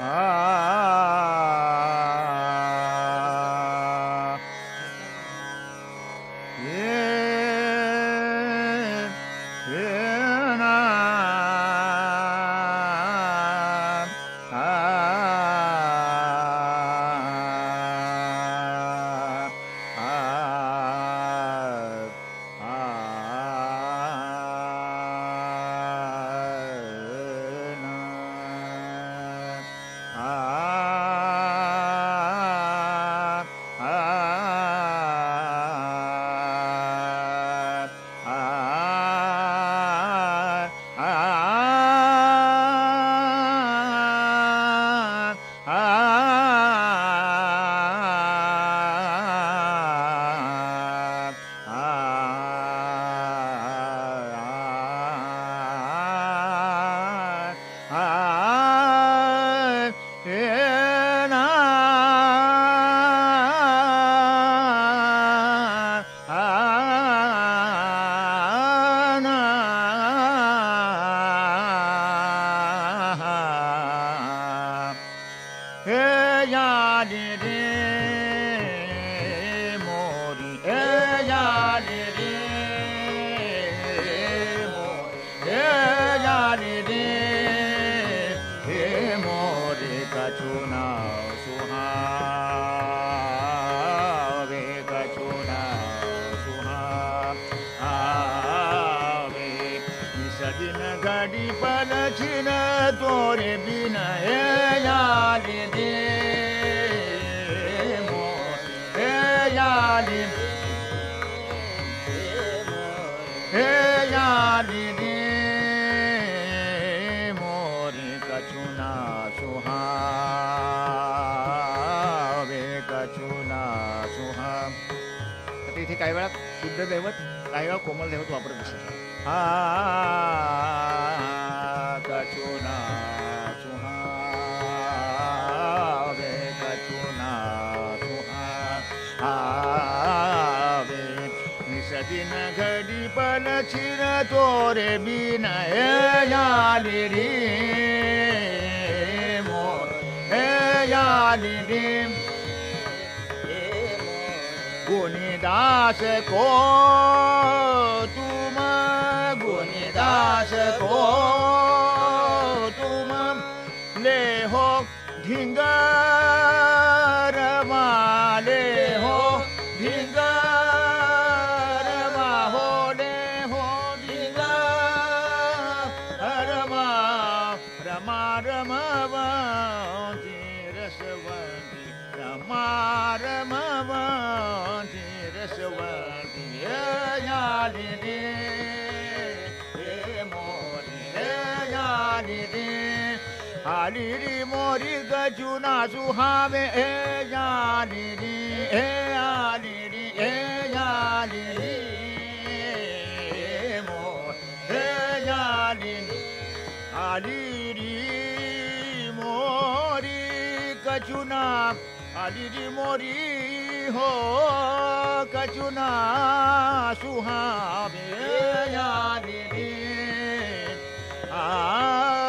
Ah. ो तुनिदास को ते हो झिङ्गा Jalili mori gajuna zuhame e jalili e jalili e jalili mo e jalili alili mori gajuna alili mori ho gajuna suhame e jalili ah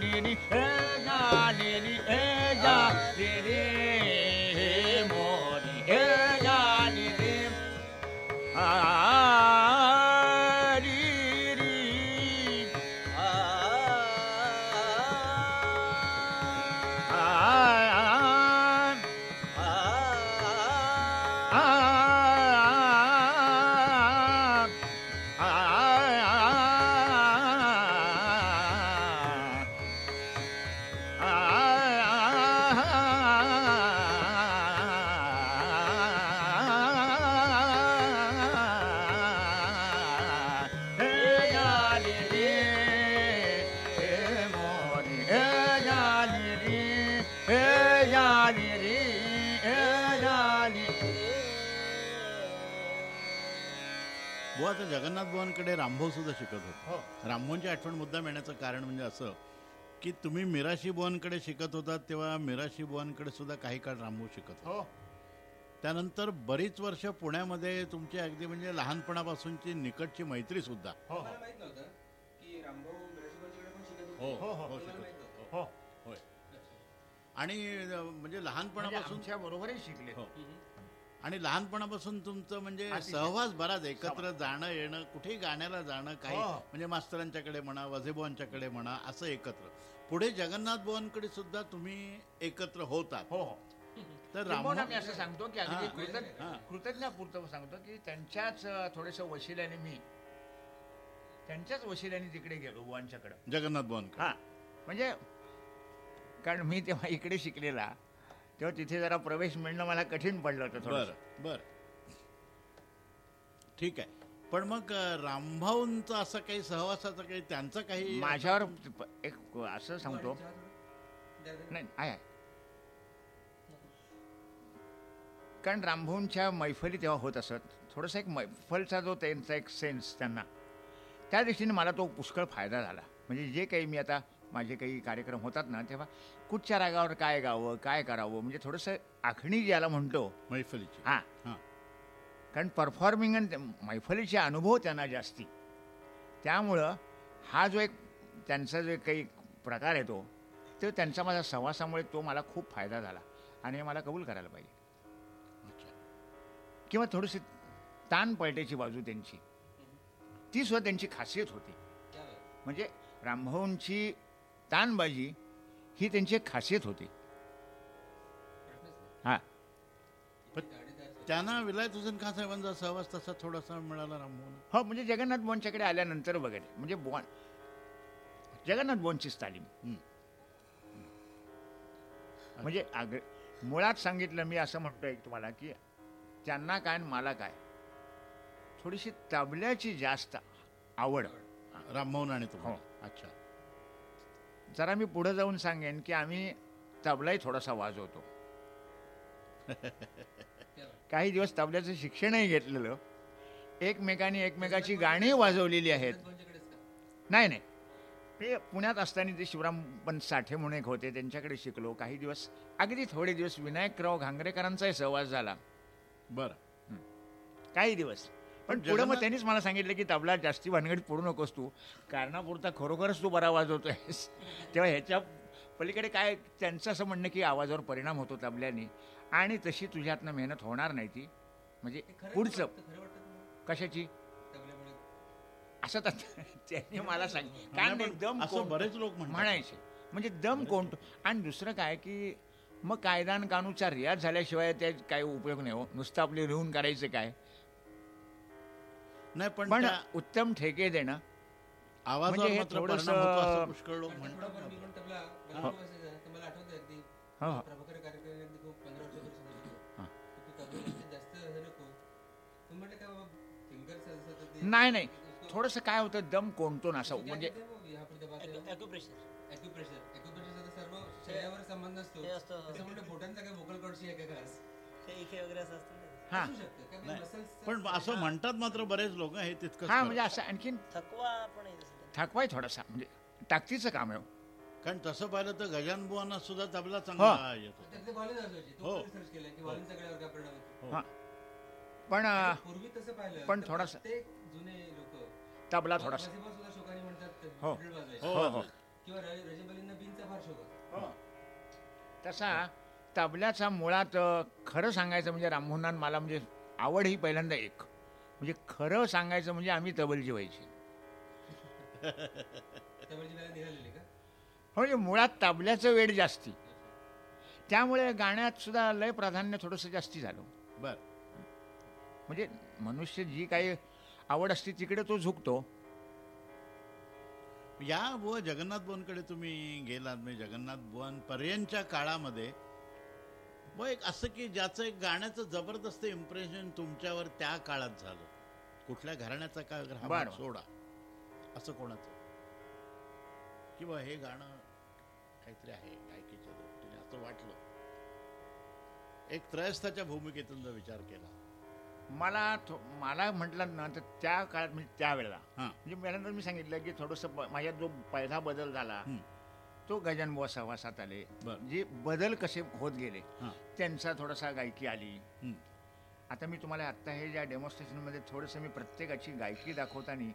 Lady बुवा आता जगन्नाथ बुवांकडे रामभाऊ सुद्धा शिकत होते. हो. रामभाऊंची आठवण मुद्दाम येण्याचं कारण म्हणजे असं की तुम्ही मिराशी बुवांकडे शिकत होतात तेव्हा मिराशी बुवांकडे सुद्धा काही काळ रामभाऊ शिकत होते. हो. त्यानंतर बरीच वर्ष पुण्यामध्ये तुमची अगदी म्हणजे लहानपणापासूनची निकटची मैत्री सुद्धा. हो मला माहीत नव्हतं की रामभाऊ मिराशीबाईंच्याकडे पण शिकत हो होते? हो हो, हो. हे शिकत होते. हो. होय. आणि म्हणजे लहानपणापासून आमच्या बरोबरही शिकले. हो. आणि लहानपणापासून तुमचं म्हणजे. सहवास बराच एकत्र जाणं येणं कुठेही गाण्याला जाणं काही हो. म्हणजे मास्तरांच्याकडे म्हणा वझेबुवांच्याकडे म्हणा असं एकत्र. पुढे जगन्नाथ बुवांकडे सुद्धा तुम्ही एकत्र होतात. हो. तर किंबहुना राम मी असं सांगतो की अगदी हा. कृतज्ञ हा. कृतज्ञापुरतं सांगतो की त्यांच्याच थोडेस वशिल्याने मी त्यांच्याच वशिल्याने तिकडे गेलो बुवांच्याकडं जगन्नाथ बुवांकडे हा. म्हणजे कारण मी तेव्हा इकडे शिकलेला. तेव्हा तिथे जरा प्रवेश मिळणं मला कठीण पडलं होतं बर थोडं बर. ठीक आहे. पण मग रामभाऊंचं असं काही सहवासाचं काही त्यांचं काही माझ्यावर एक असं सांगतो. नाही आहे. कारण रामभाऊंच्या मैफली तेव्हा होत असत. थोडासा एक मैफलचा जो त्यांचा एक सेन्स त्यांना. त्या दृष्टीने मला तो पुष्कळ फायदा झाला. म्हणजे जे काही मी आता माझे काही कार्यक्रम होतात ना तेव्हा कुठच्या रागावर काय गावं काय करावं? म्हणजे थोडंसं आखणी ज्याला म्हणतो. मैफलीची. हां. हां. कारण परफॉर्मिंग आणि मैफलीचे अनुभव त्यांना जास्ती. त्यामुळं हा जो एक त्यांचा जो काही प्रकार आहे तो त्यांचा माझा सहवासामुळे तो मला खूप फायदा झाला. आणि हे मला कबूल करायला पाहिजे. किंवा थोडीशी ताण पलटायची बाजू त्यांची. ती सुद्धा त्यांची खासियत होती. म्हणजे रामभाऊंची ताणबाजी ही त्यांची एक खासियत होती. हां पण. त्यांना विलायत हुसेन खान साहेबांचा सहवास तसा थोडासा मिळाला रामभाऊंना हो म्हणजे जगन्नाथ बोनच्याकडे आल्यानंतर बघायला म्हणजे बोन जगन्नाथ बोनचीच तालीम. म्हणजे आग मुळात सांगितलं मी असं म्हणतोय तुम्हाला की त्यांना काय आणि मला काय थोडीशी तबल्याची जास्त आवड रामभाऊन आणि तुम्हाला हो. अच्छा जरा मी पुढे जाऊन सांगेन की आम्ही तबलाही थोडासा वाजवतो. काही दिवस तबल्याचं शिक्षणही घेतलेलं. एकमेकांनी एकमेकाची गाणी वाजवलेली आहेत? नाही नाही. ते पुण्यात असताना ते शिवराम पण साठे म्हणून एक होते त्यांच्याकडे शिकलो. काही दिवस अगदी थोडे दिवस विनायकराव घांगरेकरांचाही सहवास झाला. बरं. काही दिवस. पण पुढे मग त्यांनीच मला सांगितलं की तबला जास्ती भानगडीत पडू नकोस तू. कारणापुरता खरोखरच तू बरा वाजवतोयस. तेव्हा ह्याच्या पलीकडे काय त्यांचं असं म्हणणं की आवाजावर परिणाम होतो तबल्याने. आणि तशी तुझ्यातनं मेहनत होणार नाही ती. म्हणजे पुढचं. कशाची? असं त्यांनी मला सांगितलं कारण पण असं बरेच लोक म्हणायचे. म्हणजे दम कोणतो आणि दुसरं काय की मग कायदा आणि कानूनचा रियाज झाल्याशिवाय ते काही उपयोग नाही हो. नुसतं आपले लिहून करायचं काय? नाही पण पण त्या उत्तम ठेके देणं. आवाजावर म्हणजे हे मात्र थोडंसं- परिणाम होतो असं पुष्कळ लोक पण म्हणतात. थोडंफार मी पण तबला हो. वाजवतो असायचं ना, तर मला आठवतं अगदी हो, हो. प्रभाकर कार्यक्रम अगदी खूप पंधरा वर्षापूर्वी सांगितलं होतं. हा. की तू तबल्यापेक्षा जास्त हे नको. तुम्ही म्हटलं काय बाबा फिंगर असं तर ते नाही नाही. थोडंसं काय होतं दम कोणतो ना असं. म्हणजे ॲक्युप्रेशरचा सर्व शरीरावर संबंध असतो. असतं. तसं म्हणलं बोटांचा काय vocal cordsशी आहे का खास ते इथे वगैरे असं असतं ना? हा. पण असं म्हणतात मात्र बरेच लोक हे तितकंच हा. म्हणजे असं आणखीन थकवा पण येत. थकवाय थोडासा म्हणजे ताकदीचं काम आहे हो. कारण तसं पाहिलं तर गजान बुवांना सुद्धा तबला चांगला येतो. हो. होतो. हा. पण अं, पूर्वी तसं पाहिलं पण थोडासा- प्रत्येक जुने लोक तबला थोडासा. सुद्धा शोकाने म्हणतात हो. हो, हो, हो. किंवा र- रजबलींना बीनचा फार शोक होता. तसा तबल्याचा मुळात खरं सांगायचं म्हणजे राममोहनान मला म्हणजे आवड ही पहिल्यांदा एक. म्हणजे खरं सांगायचं म्हणजे आम्ही तबलजी व्हायची. हो, म्हणजे मुळात तबल्याचं वेळ जास्ती. त्यामुळे गाण्यात सुद्धा लय प्राधान्य थोडंसं जास्ती झालं. बर. म्हणजे मनुष्य जी काही आवड असते तिकडे तो झुकतो. या बुवा जगन्नाथ बुवांकडे तुम्ही गेलात म्हणजे जगन्नाथ बुवांपर्यंतच्या काळामध्ये व एक असं की ज्याचं एक गाण्याचं जबरदस्त इम्प्रेशन तुमच्यावर त्या काळात झालं. कुठल्या घराण्याचा बरं. सोडा. असं कोणाचं? किंवा हे गाणं काहीतरी आहे गायकीच्या दृष्टीने असं वाटलं. एक त्रयस्थाच्या भूमिकेतून जर विचार केला. मला मला म्हटलं ना तर त्या काळात म्हणजे त्यावेळेला. म्हणजे मी सांगितलं की थोडंसं माझ्यात जो पहिला बदल झाला. तो गजान बुवा सहवासात आले बरं. जे बदल कसे होत गेले हां त्यांचा थोडासा गायकी आली हं. आता मी तुम्हाला आत्ता हे ज्या डेमॉन्स्ट्रेशनमध्ये थोडंसं मी प्रत्येकाची गायकी दाखवताना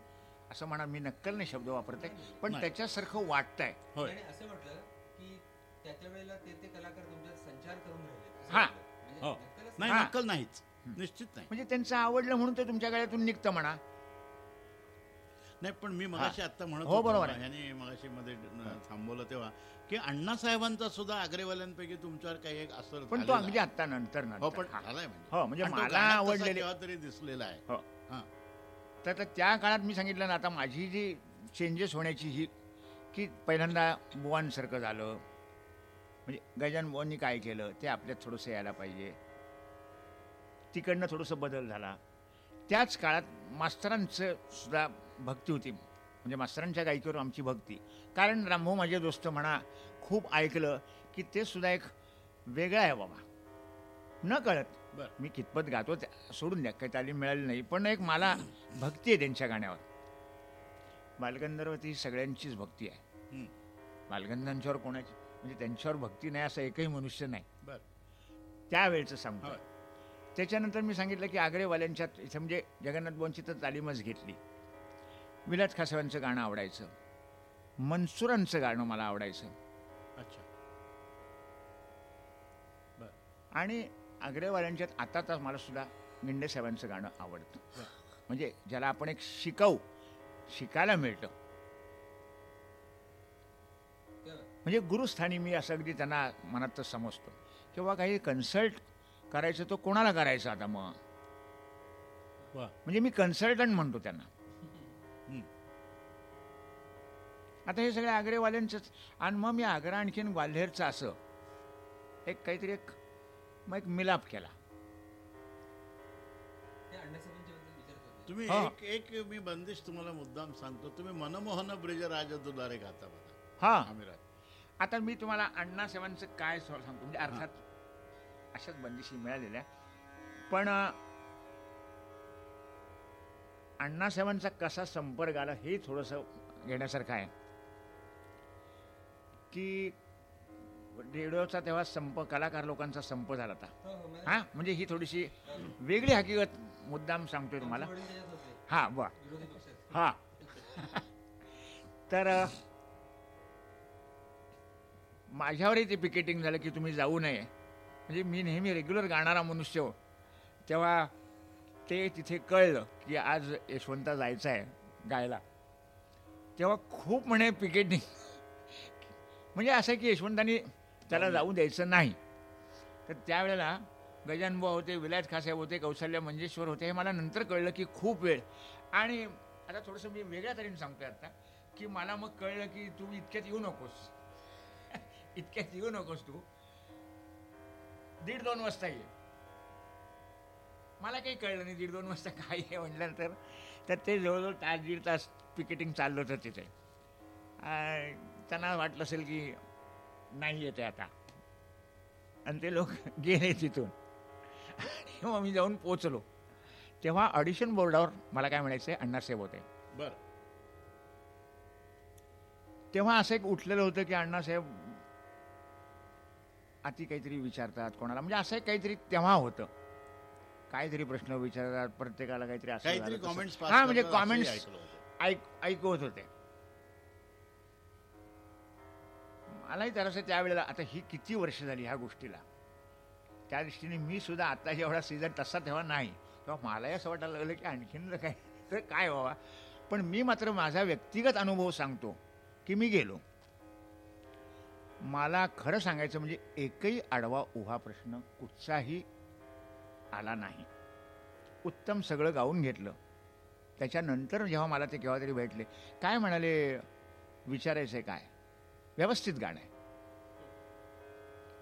असं म्हणा मी नक्कल नाही शब्द वापरते पण नाही. त्याच्यासारखं वाटतंय होय आणि असं म्हटलं की त्याच्या वेळेला ते ते कलाकार तुमच्यात संचार करून राहिले असं हा. म्हटलं. म्हणजे हो. नक्कलच नाही हां. नक्कल नाहीच निश्चित नाही म्हणजे त्यांचं आवडलं म्हणून ते तुमच्या गळ्यातून निघतं म्हणा नाही पण मी मगाशी आता म्हणत हो, बरोबर. ह्याने मगाशी मध्ये थांबवलं तेव्हा की अण्णासाहेबांचा सुद्धा आग्रेवाल्यांपैकी तुमच्यावर काही एक असर पण तो अगदी. आत्ता नंतर हो पण हा. झालाय म्हणजे. हो म्हणजे मला आवडलेले तरी दिसलेला आहे. हो. हां. तर तर त्या काळात मी सांगितलं ना आता माझी जी चेंजेस होण्याची ही की पहिल्यांदा बुवांसारखं झालं म्हणजे गजान बुवांनी काय केलं ते आपल्यात थोडंसं यायला पाहिजे. तिकडनं थोडंसं बदल झाला. त्याच काळात मास्तरांचं सुद्धा भक्ती होती. म्हणजे मास्तरांच्या गायकीवर आमची भक्ती. कारण रामभाऊ माझे दोस्त म्हणा खूप ऐकलं की ते सुद्धा एक वेगळं आहे बाबा. न कळत. मी कितपत गातो सोडून द्या काही तालीम मिळाली नाही. पण एक मला भक्ती आहे त्यांच्या गाण्यावर. बालगंधर्व ती सगळ्यांचीच भक्ती आहे. बालगंधांच्यावर कोणाची म्हणजे त्यांच्यावर भक्ती नाही असं एकही मनुष्य नाही. बर. त्यावेळचं सांगतो. त्याच्यानंतर मी सांगितलं की आग्रेवाल्यांच्यात इथं म्हणजे जगन्नाथ बुवांची तर तालीमच घेतली. विलास खासवांचं गाणं आवडायचं. मनसुरांचं गाणं मला आवडायचं. अच्छा. आणि आग्रेवाल्यांच्यात आता तर मला सुद्धा गिंडे साहेबांचं गाणं आवडतं. म्हणजे ज्याला आपण एक शिकवू शिकायला मिळतं. म्हणजे गुरुस्थानी मी असं अगदी त्यांना मनात तर समजतो. किंवा काही कन्सल्ट करायचं तो कोणाला करायचं आता मग? म्हणजे मी कन्सल्टंट म्हणतो त्यांना. आता हे सगळे आग्रेवाल्यांचंच आणि मग मी आग्रा आणखीन ग्वाल्हेरचं असं एक काहीतरी एक मग एक मिलाप केला. तुम्ही हा. एक एक मी बंदिश तुम्हाला मुद्दाम सांगतो. तुम्ही मनमोहन ब्रिज राजदुलारे गाता बघा. हा. आमिरात. आता मी तुम्हाला अण्णासाहेबांचं काय सो- सांगतो? म्हणजे अर्थात अशाच बंदिशी मिळालेल्या. पण अं, अण्णासाहेबांचा कसा संपर्क आला हे थोडंसं घेण्यासारखं आहे. की रेडिओचा तेव्हा संप कलाकार लोकांचा संप झाला होता. हो हो मला हा? म्हणजे ही थोडीशी वेगळी हकीकत मुद्दाम सांगतोय तुम्हाला. हा वा. हा. तर माझ्यावरही ते पिकेटिंग झालं की तुम्ही जाऊ नये. म्हणजे मी नेहमी रेग्युलर गाणारा मनुष्य हो. तेव्हा ते तिथे कळलं की आज यशवंता जायचं आहे गायला. तेव्हा खूप म्हणे पिकेटिंग म्हणजे असं की यशवंतानी त्याला जाऊ द्यायचं नाही. तर त्यावेळेला गजानबुवा होते विलायत खासाहेब होते कौशल्य मंजेश्वर होते हे मला नंतर कळलं की खूप वेळ. आणि आता थोडंसं मी वेगळ्या तऱ्हेने सांगतोय आता की मला मग कळलं की तू इतक्यात येऊ नकोस. इतक्यात येऊ नकोस तू. दीड दोन वाजता ये. मला काही कळलं नाही दीड दोन वाजता काय आहे म्हटल्यानंतर तर ते जवळजवळ तास दीड तास पिकेटिंग चाललं होतं तिथे. त्यांना वाटलं असेल की नाही येते आता. आणि ते लोक गेले तिथून. आणि मग मी जाऊन पोचलो तेव्हा ऑडिशन बोर्डावर मला काय म्हणायचं अण्णासाहेब होते. बर. तेव्हा असं एक उठलेलं होतं की अण्णासाहेब अति काहीतरी विचारतात कोणाला. म्हणजे असं काहीतरी तेव्हा होतं. काहीतरी प्रश्न विचारतात प्रत्येकाला काहीतरी असं हा म्हणजे कॉमेंट्स ऐक ऐकवत होते. मलाही जरासं त्यावेळेला. आता ही किती वर्ष झाली ह्या गोष्टीला? त्या दृष्टीने मी सुद्धा आता जेवढा सीझन तसा तेव्हा नाही. तेव्हा मलाही असं वाटायला लागलं की आणखीन जर काय तर काय व्हावा? पण मी मात्र माझा व्यक्तिगत अनुभव सांगतो की मी गेलो. मला खरं सांगायचं म्हणजे एकही आडवा उभा प्रश्न कुठचाही आला नाही. उत्तम सगळं गाऊन घेतलं. त्याच्यानंतर जेव्हा मला ते केव्हा तरी भेटले काय म्हणाले? विचारायचं आहे काय? व्यवस्थित गाणं. आहे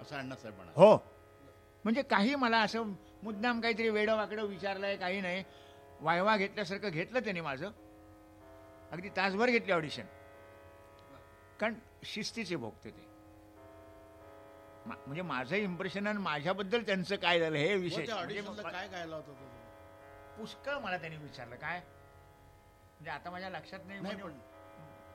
असं अण्णासाहेब म्हणा हो. म्हणजे काही मला असं मुद्दाम काहीतरी वेडं वाकडं विचारलंय काही नाही. वायवा घेतल्यासारखं घेतलं त्याने माझं. अगदी तासभर घेतली ऑडिशन कारण शिस्तीचे भोगते ते म्हणजे माझं इम्प्रेशन आणि माझ्याबद्दल त्यांचं काय झालं हे विषय त्या म्हणजे काय गायला होता तो? पुष्कळ मला त्यांनी विचारलं. काय? म्हणजे आता माझ्या लक्षात नाही पण हा?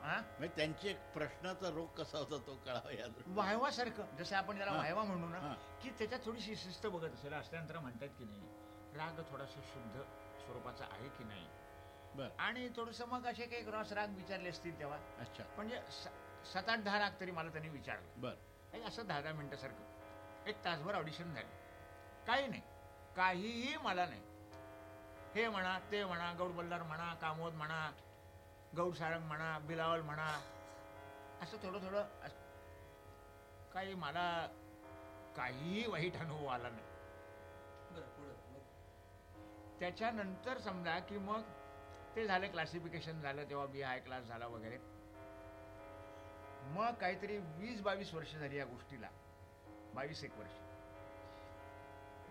म्हणजे त्यांची एक प्रश्नाचा रोग कसा होता तो कळावा या दृष्टीने. वायवासारखं जसं आपण त्याला. वायवा म्हणू ना. की त्याच्यात थोडीशी शिस्त बघत असेल. असल्यानंतर म्हणतात की नाही राग थोडासा शुद्ध स्वरूपाचा आहे की नाही? बर. आणि थोडस मग असे काही क्रॉस राग विचारले असतील तेव्हा. अच्छा. म्हणजे सात आठ दहा राग तरी मला त्यांनी विचारलं. बर. असं दहा दहा मिनिटासारखं एक तासभर ऑडिशन झाले. काही नाही. काहीही मला नाही. हे म्हणा ते म्हणा गौड बल्लार म्हणा कामोद म्हणा गौड सारंग म्हणा बिलावल म्हणा असं थोडं थोडं अस- काही मला काहीही वाईट अनुभव आला नाही. त्याच्यानंतर समजा की मग ते झालं क्लासिफिकेशन झालं तेव्हा बी हाय क्लास झाला वगैरे. मग काहीतरी वीस बावीस वर्ष झाली या गोष्टीला. बावीस एक वर्ष.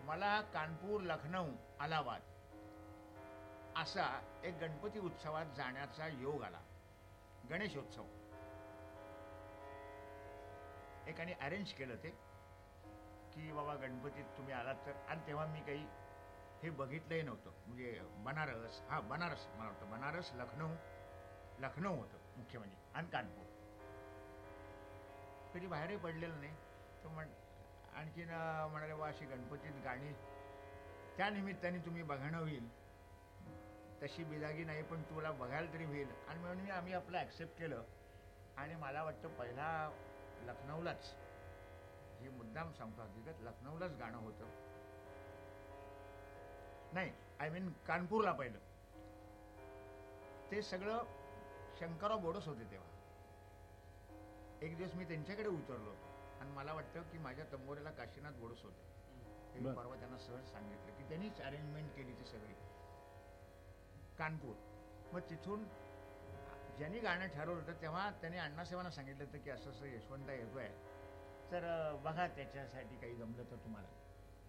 मला कानपूर लखनौ अलाहाबाद असा एक गणपती उत्सवात जाण्याचा योग आला. गणेशोत्सव. एकाने अरेंज केलं ते की बाबा गणपतीत तुम्ही आलात तर आणि तेव्हा मी काही हे बघितलंही नव्हतं. म्हणजे बनारस हा बनारस मला वाटतं. बनारस लखनौ लखनौ होतं मुख्य म्हणजे आणि कानपूर. कधी बाहेरही पडलेलं नाही. तर म्हण आणखीन म्हणाले बा अशी गणपतीत गाणी त्या निमित्ताने तुम्ही बघणं होईल. तशी बिदागी नाही पण तुला बघायला तरी होईल. आणि म्हणून मी आम्ही आपलं ॲक्सेप्ट केलं. आणि मला वाटतं पहिला लखनौलाच हे मुद्दाम सांगतो हकीकत लखनौलाच गाणं होतं. नाही आय मीन कानपूरला पहिलं. ते सगळं शंकरराव बोडस होते तेव्हा. एक दिवस मी त्यांच्याकडे उतरलो होतो. आणि मला वाटतं की माझ्या तंबोऱ्याला काशीनाथ बोडस होते. परवा त्यांना सहज सांगितलं की त्यांनीच अरेंजमेंट केली ती सगळी. कानपूर. मग तिथून ज्यांनी गाणं ठरवलं होतं तेव्हा त्यांनी अण्णासाहेबांना सांगितलं होतं की असं असं यशवंत येतोय. तर बघा त्याच्यासाठी काही जमलं तर तुम्हाला.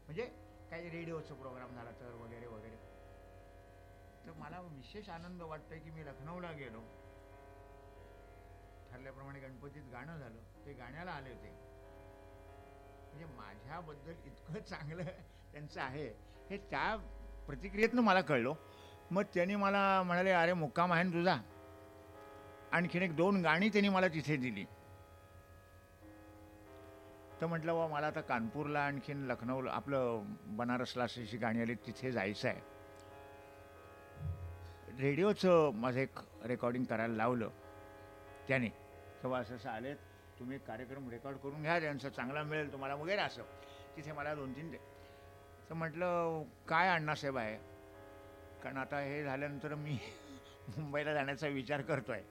म्हणजे काही रेडिओचा प्रोग्राम झाला तर वगैरे वगैरे. तर मला विशेष आनंद वाटतोय की मी लखनौला गेलो. ठरल्याप्रमाणे गणपतीत गाणं झालं. ते गाण्याला आले होते. म्हणजे माझ्याबद्दल इतकं चांगलं त्यांचं आहे. हे त्या प्रतिक्रियेतनं मला कळलो. मग त्यांनी मला म्हणाले अरे मुक्काम आहे ना तुझा. आणखीन एक दोन गाणी त्यांनी मला तिथे दिली. तर म्हटलं वा मला आता कानपूरला आणखीन लखनौला आपलं बनारसला अशी गाणी आली तिथे जायचं आहे. रेडिओचं माझं एक रेकॉर्डिंग करायला लावलं. त्याने. तेव्हा असं असं आलेत तुम्ही कार्यक्रम रेकॉर्ड करून घ्या त्यांचा चांगला मिळेल तुम्हाला वगैरे असं. तिथे मला दोन तीन दे. तर म्हटलं काय अण्णासाहेब आहे? कारण आता हे झाल्यानंतर मी मुंबईला जाण्याचा विचार करतोय.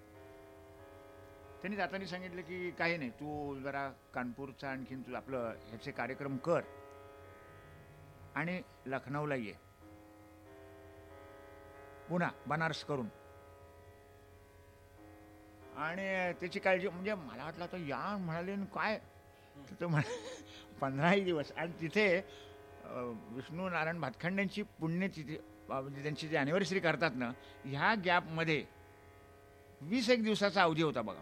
त्यांनी जाताना सांगितलं की काही नाही तू जरा कानपूरचा आणखीन तू आपलं ह्याचे कार्यक्रम कर आणि लखनौला ये. पुन्हा बनारस करून. आणि त्याची काळजी म्हणजे मला वाटलं आता या म्हणाले काय? तर म्हणा पंधराही दिवस. आणि तिथे विष्णू नारायण भातखंड्यांची पुण्यतिथी त्यांची जी अॅनिव्हर्सरी करतात ना ह्या गॅपमध्ये वीस एक दिवसाचा अवधी होता बघा.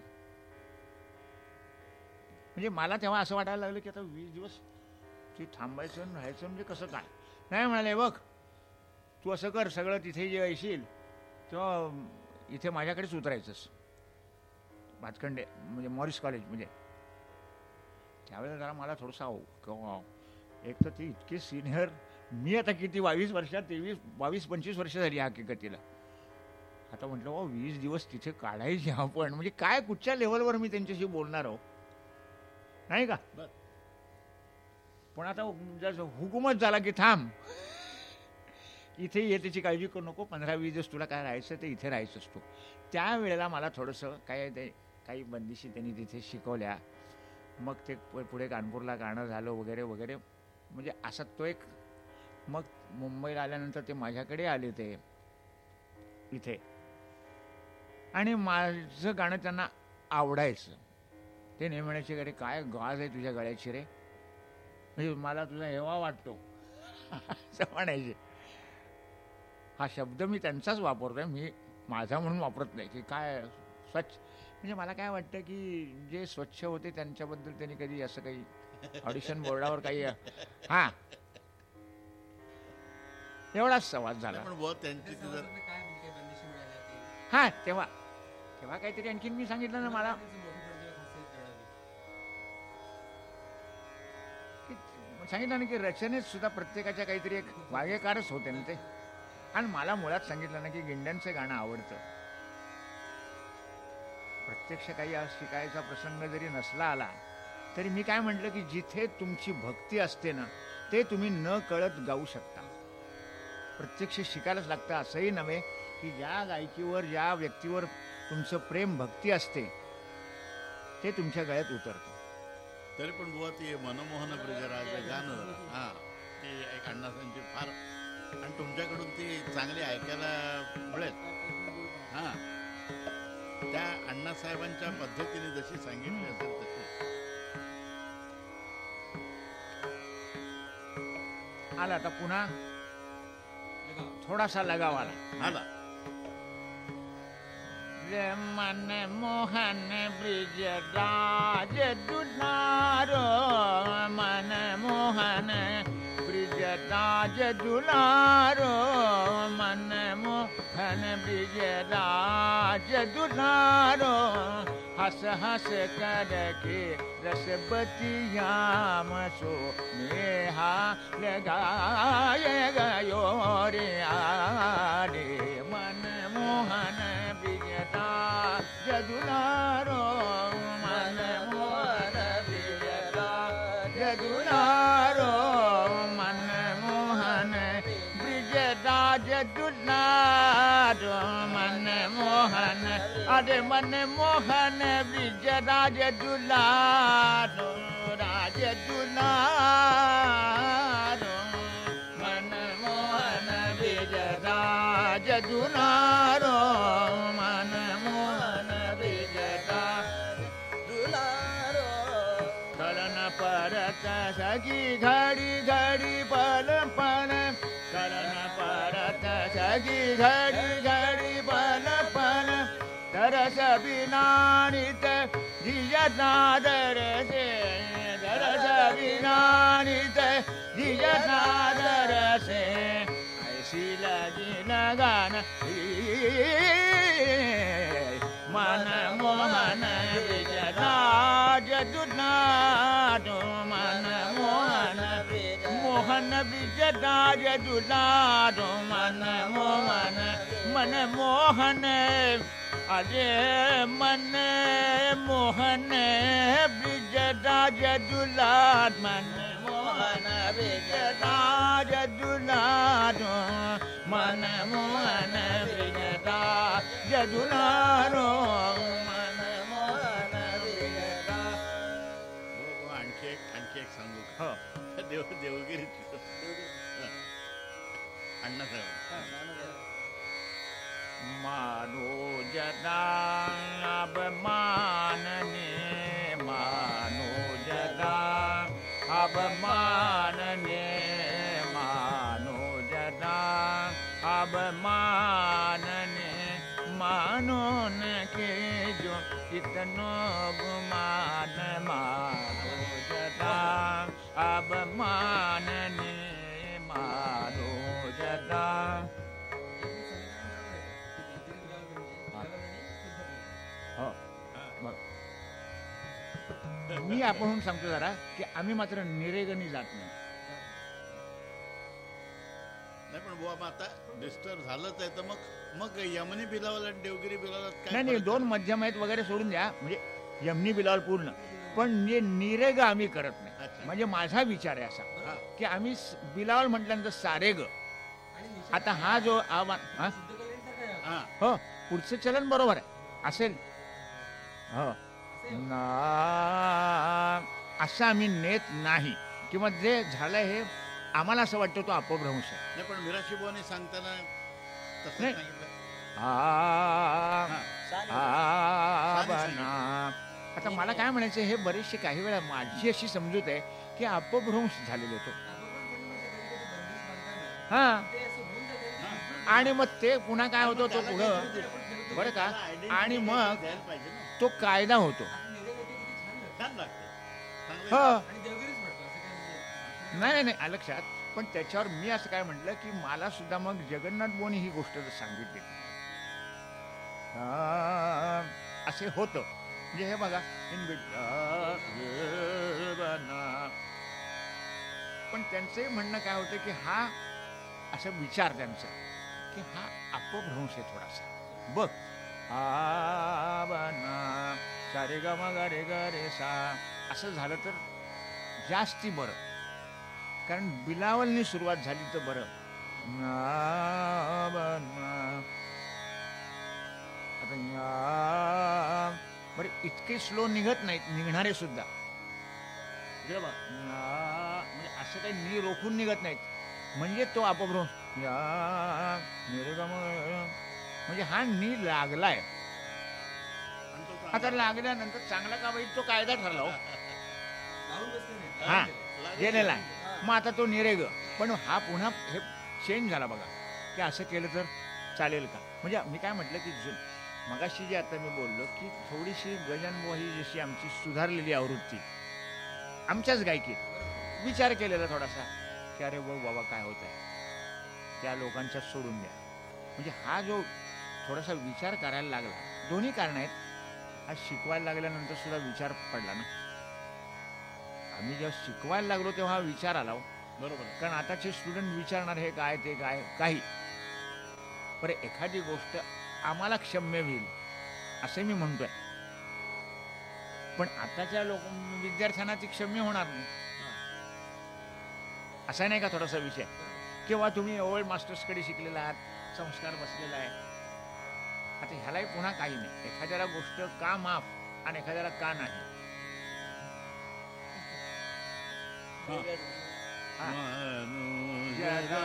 म्हणजे मला तेव्हा असं वाटायला लागलं की आता वीस दिवस ते थांबायचं राहायचं म्हणजे कसं काय? नाही म्हणाले बघ तू असं कर सगळं तिथे जे येशील तेव्हा इथे माझ्याकडेच उतरायचंस. भातखंडे म्हणजे मॉरिस कॉलेज म्हणजे. त्यावेळेला जरा मला थोडंसं एक तर ती इतकी सिनियर मी आता किती बावीस वर्षात तेवीस बावीस पंचवीस वर्ष झाली ह्या हकीकतीला. आता म्हटलं हो वीस दिवस तिथे काढायचे आपण. म्हणजे काय कुठच्या लेवलवर मी त्यांच्याशी बोलणार आहो? नाही का. पण आता हुकूमच झाला की थांब. इथे ये त्याची काळजी करू नको. पंधरा वीस दिवस तुला काय राहायचं ते इथे राहायचंच तू त्यावेळेला मला थोडंसं काय ते काही बंदिशी त्यांनी तिथे शिकवल्या. मग ते पुढे कानपूरला गाणं झालं वगैरे वगैरे. म्हणजे असा तो एक मग मुंबईला आल्यानंतर ते माझ्याकडे आले ते इथे. आणि माझं गाणं त्यांना आवडायचं. ते नेहमी म्हणायचे अरे काय गाज आहे तुझ्या गळ्याची रे? म्हणजे मला तुझा हेवा वाटतो. असं म्हणायचे. हा शब्द मी त्यांचाच वापरतोय. मी माझा म्हणून वापरत नाही की काय स्वच्छ. म्हणजे मला काय वाटतं की जे स्वच्छ होते त्यांच्याबद्दल त्यांनी कधी असं काही ऑडिशन बोर्डावर काही हां. एवढाच संवाद झाला. पण बुवा त्यांची त्या ती जर संवादातनं काय म्हणजे हा तेव्हा तेव्हा काहीतरी आणखीन मी सांगितलं ना मला. सांगितलं ना की रचनेत सुद्धा प्रत्येकाच्या काहीतरी एक वागेकारच होते ना ते. आणि मला मुळात सांगितलं ना की गिंड्यांचं गाणं आवडतं. प्रत्यक्ष काही शिकायचा प्रसंग जरी नसला आला तरी मी काय म्हटलं की जिथे तुमची भक्ती असते ना ते तुम्ही न कळत गाऊ शकता. प्रत्यक्ष शिकायलाच लागतं. असंही नव्हे की ज्या गायकीवर ज्या व्यक्तीवर तुमचं प्रेम भक्ती असते ते तुमच्या गळ्यात उतरतं. तरी पण बुवा ते मनमोहन ब्रिजराज गाणं हा ते एक अण्णासांची फार आणि तुमच्याकडून ती चांगली ऐकायला मिळेल. हा. त्या अण्णासाहेबांच्या पद्धतीने जशी सांगितली असेल तशी. आला आता पुन्हा. लगाव. थोडासा लगा वाला रे मन मोहन ब्रिज राज दुलारो मन मोहन ब्रिज राज दुलारो मन मोहन ब्रिज राज दुलारो हस हस कर के बिया मसो लगाय लाय मनमोहन विजता जुनारो मनमोहन विजता जगुनारो मनमोहन विजता युना मनमोहन अरे मन मोहन बीज राज दुलारो राज दुलारो मन मोहन विजराज दुलारो मन मोहन विजराज दुलारो कलन परत सगी घडी घडी पल पल कलन परत सगी घडी विनानित जिय से तरस विनानित जिय से ऐसी लगी नगान मन मोहन विजराज दुलारो मन मोहन मोहन विजराज दुलारो मन मोहन मन मोहन अरे मन मोहन ब्रिजराज दुलार मन मोहन ब्रिजराज दुलारो मन मोहन ब्रिजराज दुलारो मन मोहन ब्रिजराज हो, आणखी एक आणखी एक सांगू? हो देव देवगिरीची अण्णासाहेब मानो जदा अवमानने मानो जदा अवमानने मानो जदा अवमानने मानो न के जो इतनो गुमान मानो जदा अवमानने मानो मी आपण सांगतो जरा की आम्ही मात्र निरेगनी जात नाही. नाही पण बुवा आता डिस्टर्ब झालंच आहे तर मग मग यमनी बिलावल आणि देवगिरी बिलावल काय नाही नाही दोन मध्यम आहेत वगैरे सोडून द्या म्हणजे यमनी बिलावर पूर्ण. पण जे निरेग आम्ही करत नाही. अच्छा. म्हणजे माझा विचार आहे असा हा. की आम्ही स- बिलावल म्हटल्यानंतर सारेग. आता हा जो आव्हान हा? हा. हो पुढचं चलन बरोबर आहे. असेल. हो. असं आम्ही नेत नाही. किंवा जे झालंय हे आम्हाला असं वाटतं तो अपभ्रंश आहे. नाही पण मिराशी बुवाने सांगताना तसं नाही. सांगितलं. आ आबना. आता मला काय म्हणायचं हे बरेचसे काही वेळा माझी अशी समजूत आहे की अपभ्रंश झालेलो तो हा. आणि मग ते पुन्हा काय होतं तो त्याला पुढं. काहीतरी. बरं का? त्याला identity आणि मग द्यायला पाहिजे ना. तो कायदा होतो. नाही नाही नाही लक्षात. पण त्याच्यावर मी असं काय म्हटलं की मला सुद्धा मग जगन्नाथ बोनी ही गोष्ट जर सांगितली. असे होतं. म्हणजे हे बघा पण त्यांचंही म्हणणं काय होतं की हा असं विचार त्यांचा की हा अपभ्रंश आहे थोडासा. बघ. आ बना सा रे ग म रे ग रे सा. असं झालं तर जास्ती बरं. कारण बिलावलनी सुरुवात झाली तर बरं. आता बरं इतके स्लो निघत नाहीत निघणारे सुद्धा. म्हणजे असं काही नी रोखून निघत नाहीत. म्हणजे तो अपभ्रंश. या. निरेगम म्हणजे हा नी लागलाय. आता लागल्यानंतर चांगला का तो कायदा ठरला हो. हा. गेलेला आहे. मग आता तो निरेग पण हा पुन्हा हे चेंज झाला बघा. की असं केलं तर चालेल का? म्हणजे मी काय म्हटलं की जुन मगाशी जे आता मी बोललो की थोडीशी गजनबोही ही जशी आमची सुधारलेली आवृत्ती आमच्याच गायकीत विचार केलेला थोडासा की अरे बघ बाबा काय होत आहे त्या लोकांच्या सोडून द्या. म्हणजे हा जो थोडासा विचार करायला लागला. दोन्ही कारण आहेत. हा शिकवायला लागल्यानंतर सुद्धा विचार पडला ना. आम्ही जेव्हा शिकवायला लागलो तेव्हा विचार आला हो. बरोबर. कारण आताचे स्टुडंट विचारणार हे काय ते काय काही. बरं एखादी गोष्ट आम्हाला क्षम्य होईल असे मी म्हणतोय. पण आताच्या लोक विद्यार्थ्यांना ती क्षम्य होणार नाही. असा नाही का थोडासा विषय? किंवा तुम्ही ओल्ड मास्टर्सकडे शिकलेला आहात संस्कार बसलेला आहे. आता ह्यालाही पुन्हा काही नाही. एखाद्याला गोष्ट का माफ आणि एखाद्याला का नाही? हा. जरा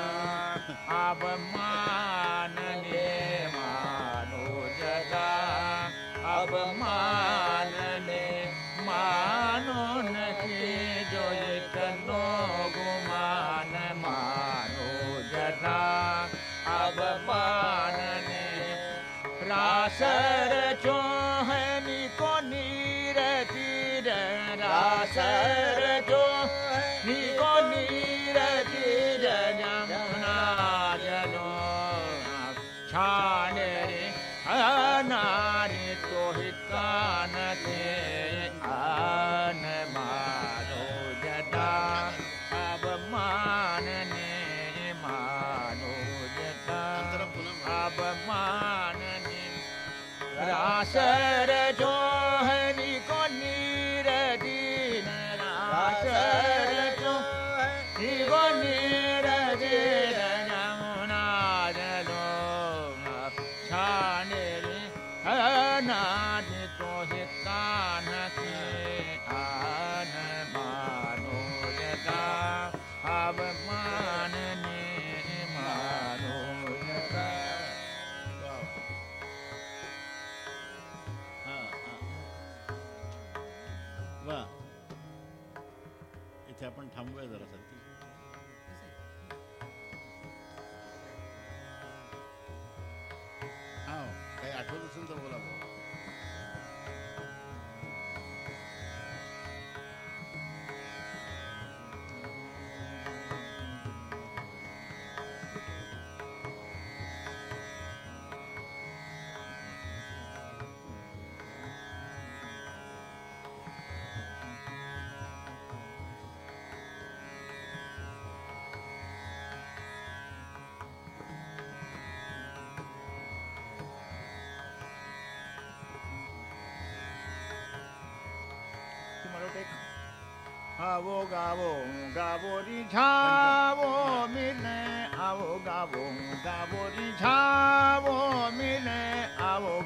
Shine.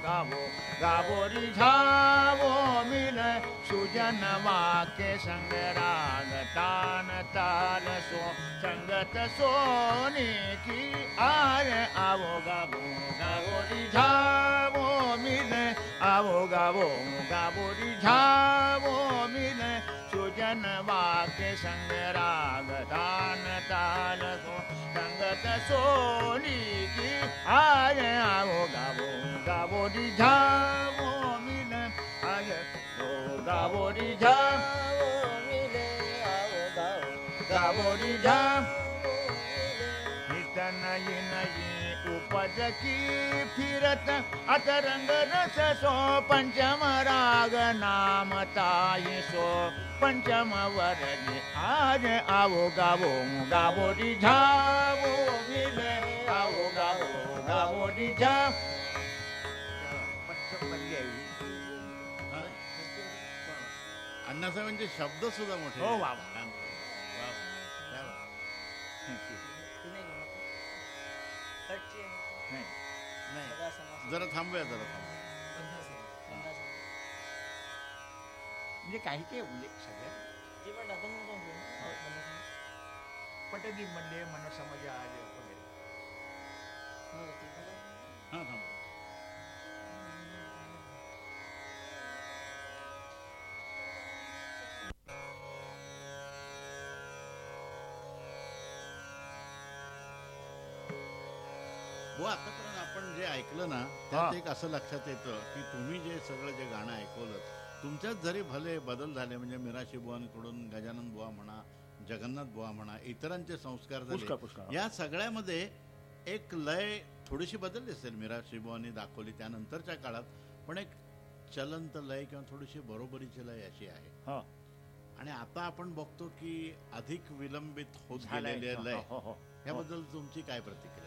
गावो गावोरी झावो मिले सुजन सो संगत सोनी की आय आवो गावो गावोरी झावो मिले आवो गावो गावोरी झावो मिले सुजन वाक्य संग राग दान ताल सो संगत सोनी की आय आवो गावो गावो रिझावो मिल आय ओ गावो रिझा गावो रिझा पदकी फिरत अतरंग रस सो पंचम राग नाम ताई सो पंचम वरणी आज आवो गावो गावो रिझावो मिले आवो गावो गावो रिझा? अण्णासाहेबांचे शब्द सुद्धा मोठे हो. वा, जरा थांबूया जरा थांबूया. म्हणजे काही काही उल्लेख सगळ्या समास. पटदी म्हणले मन समज आज वगैरे हो. हा थांबूया हो आतापर्यंत जे ऐकलं ना त्यात. एक असं लक्षात येतं की तुम्ही जे सगळं जे गाणं ऐकवलं तुमच्यात जरी भले बदल झाले म्हणजे मिराशी बुवांकडून गजानन बुवा म्हणा जगन्नाथ बुवा म्हणा इतरांचे संस्कार झाले या सगळ्यामध्ये एक लय थोडीशी बदलली असेल मिराशी बुवांनी दाखवली त्यानंतरच्या काळात पण एक चलंत लय किंवा थोडीशी बरोबरीची लय अशी आहे आणि आता आपण बघतो की अधिक विलंबित होत आहे लय. याबद्दल तुमची काय प्रतिक्रिया?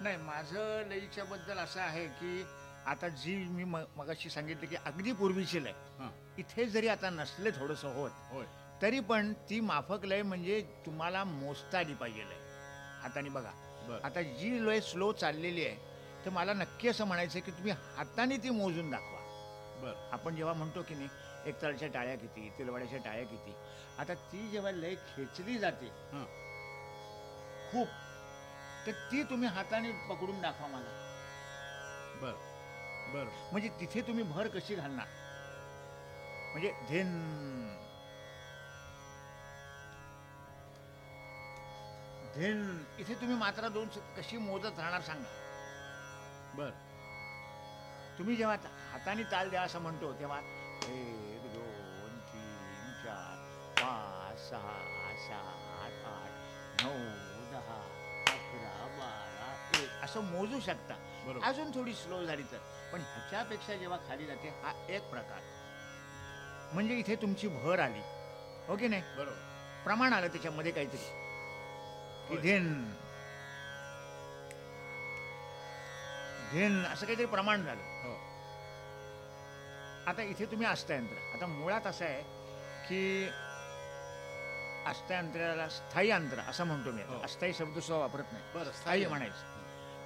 नाही माझं लईच्या बद्दल असं आहे की आता जी मी म- मगाशी सांगितलं की अगदी पूर्वीची लय. हां. इथे जरी आता नसले थोडस होत होय. तरी पण ती माफक लय म्हणजे तुम्हाला मोजता आली पाहिजे लय. हाताने बघा. बर. आता जी लय स्लो चाललेली आहे तर मला नक्की असं म्हणायचं की तुम्ही हाताने ती मोजून दाखवा. बर. आपण जेव्हा म्हणतो की नाही एक तळच्या टाळ्या किती तिलवाड्याच्या टाळ्या किती आता ती जेव्हा लय खेचली जाते हां. खूप तर ती तुम्ही हाताने पकडून दाखवा मला. बर बर. म्हणजे तिथे तुम्ही भर कशी घालणार? म्हणजे धेन. धेन. इथे तुम्ही मात्रा दोन कशी मोजत राहणार सांगा. बर. तुम्ही जेव्हा हाताने ताल द्या असं म्हणतो तेव्हा एक दोन तीन चार पाच सहा सात आठ नऊ असं मोजू शकता. अजून थोडी स्लो झाली तर. पण ह्याच्यापेक्षा जेव्हा खाली जाते हा एक प्रकार. म्हणजे इथे तुमची भर आली. हो की नाही? बरोबर. प्रमाण आलं त्याच्यामध्ये काहीतरी. धेन. धेन असं काहीतरी प्रमाण झालं. हो. आता इथे तुम्ही अष्टयंत्र. आता मुळात असं आहे की अष्टयंत्राला स्थायी अंतर असं म्हणतो मी हो. अस्थायी शब्द सुद्धा वापरत नाही. बरं स्थायी म्हणायचं.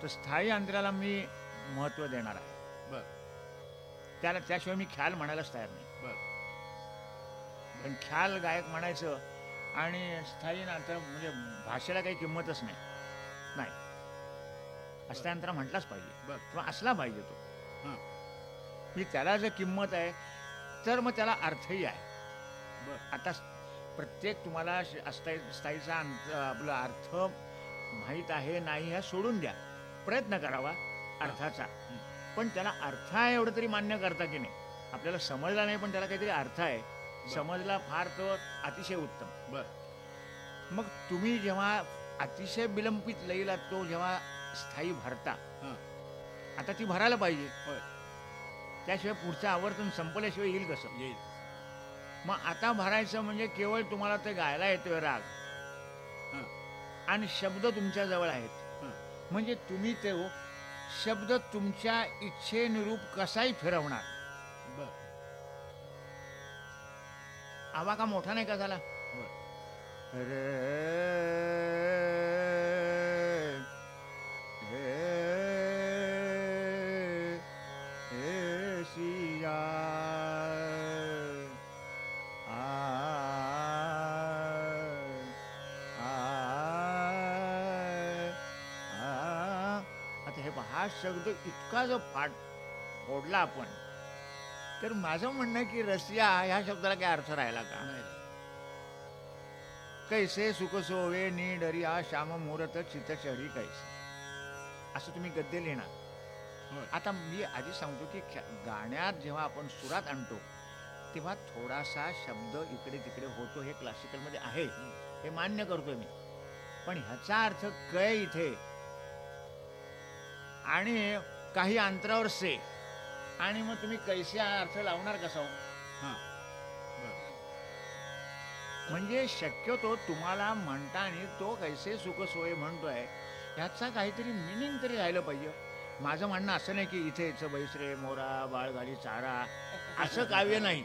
तर स्थायी अंतराला मी महत्त्व देणार आहे. बर. त्याला त्याशिवाय मी ख्याल म्हणायलाच तयार नाही. बर. पण ख्याल गायक म्हणायचं आणि स्थायी नातं म्हणजे भाषेला काही किंमतच नाही. नाही. अष्टांतरा म्हटलाच पाहिजे. बर. किंवा असला पाहिजे तो. हां. म्हणजे त्याला जर किंमत आहे तर मग त्याला अर्थही आहे. बर. आता प्रत्येक तुम्हाला स्थायीचा अंत आपला अर्थ माहीत आहे नाही ह्या सोडून द्या. प्रयत्न करावा अर्थाचा. पण त्याला अर्थ आहे एवढं तरी मान्य करता की नाही. आपल्याला समजला नाही पण त्याला काहीतरी अर्थ आहे. समजला फार तो अतिशय उत्तम. बर. मग तुम्ही जेव्हा अतिशय विलंबित लईला तो जेव्हा स्थायी भरता आता ती भरायला पाहिजे. त्याशिवाय पुढचं आवर्तन संपल्याशिवाय येईल कसं? येईल. मग आता भरायचं म्हणजे केवळ तुम्हाला ते गायला येतोय राग. आणि शब्द तुमच्या जवळ आहेत. म्हणजे तुम्ही ते हो, शब्द तुमच्या इच्छेनुरूप कसाही फिरवणार? बर. आवा का मोठा नाही का झाला? होय शब्द इतका जो फाट फोडला आपण तर माझं म्हणणं आहे की रसिया ह्या शब्दाला काय अर्थ राहिला का? कैसे सुख सोवे नी डरिया श्याम मुहूर्त चित शहरी कैसे? असं तुम्ही गद्य लिहिणार. आता मी आधी सांगतो की गाण्यात जेव्हा आपण सुरात आणतो तेव्हा थोडासा शब्द इकडे तिकडे होतो हे क्लासिकलमध्ये आहे. हे मान्य करतोय मी. पण ह्याचा अर्थ कय इथे आणि काही अंतरावर से. आणि मग तुम्ही कैसे हा अर्थ लावणार कसा हो? हां. म्हणजे शक्यतो तुम्हाला म्हणताना तो कैसे सुख सोय म्हणतोय ह्याचा काहीतरी मिनिंग तरी राहिलं पाहिजे. माझं म्हणणं असं नाही की इथे इथं बैसरे मोरा बाळगाली चारा असं काव्य नाही.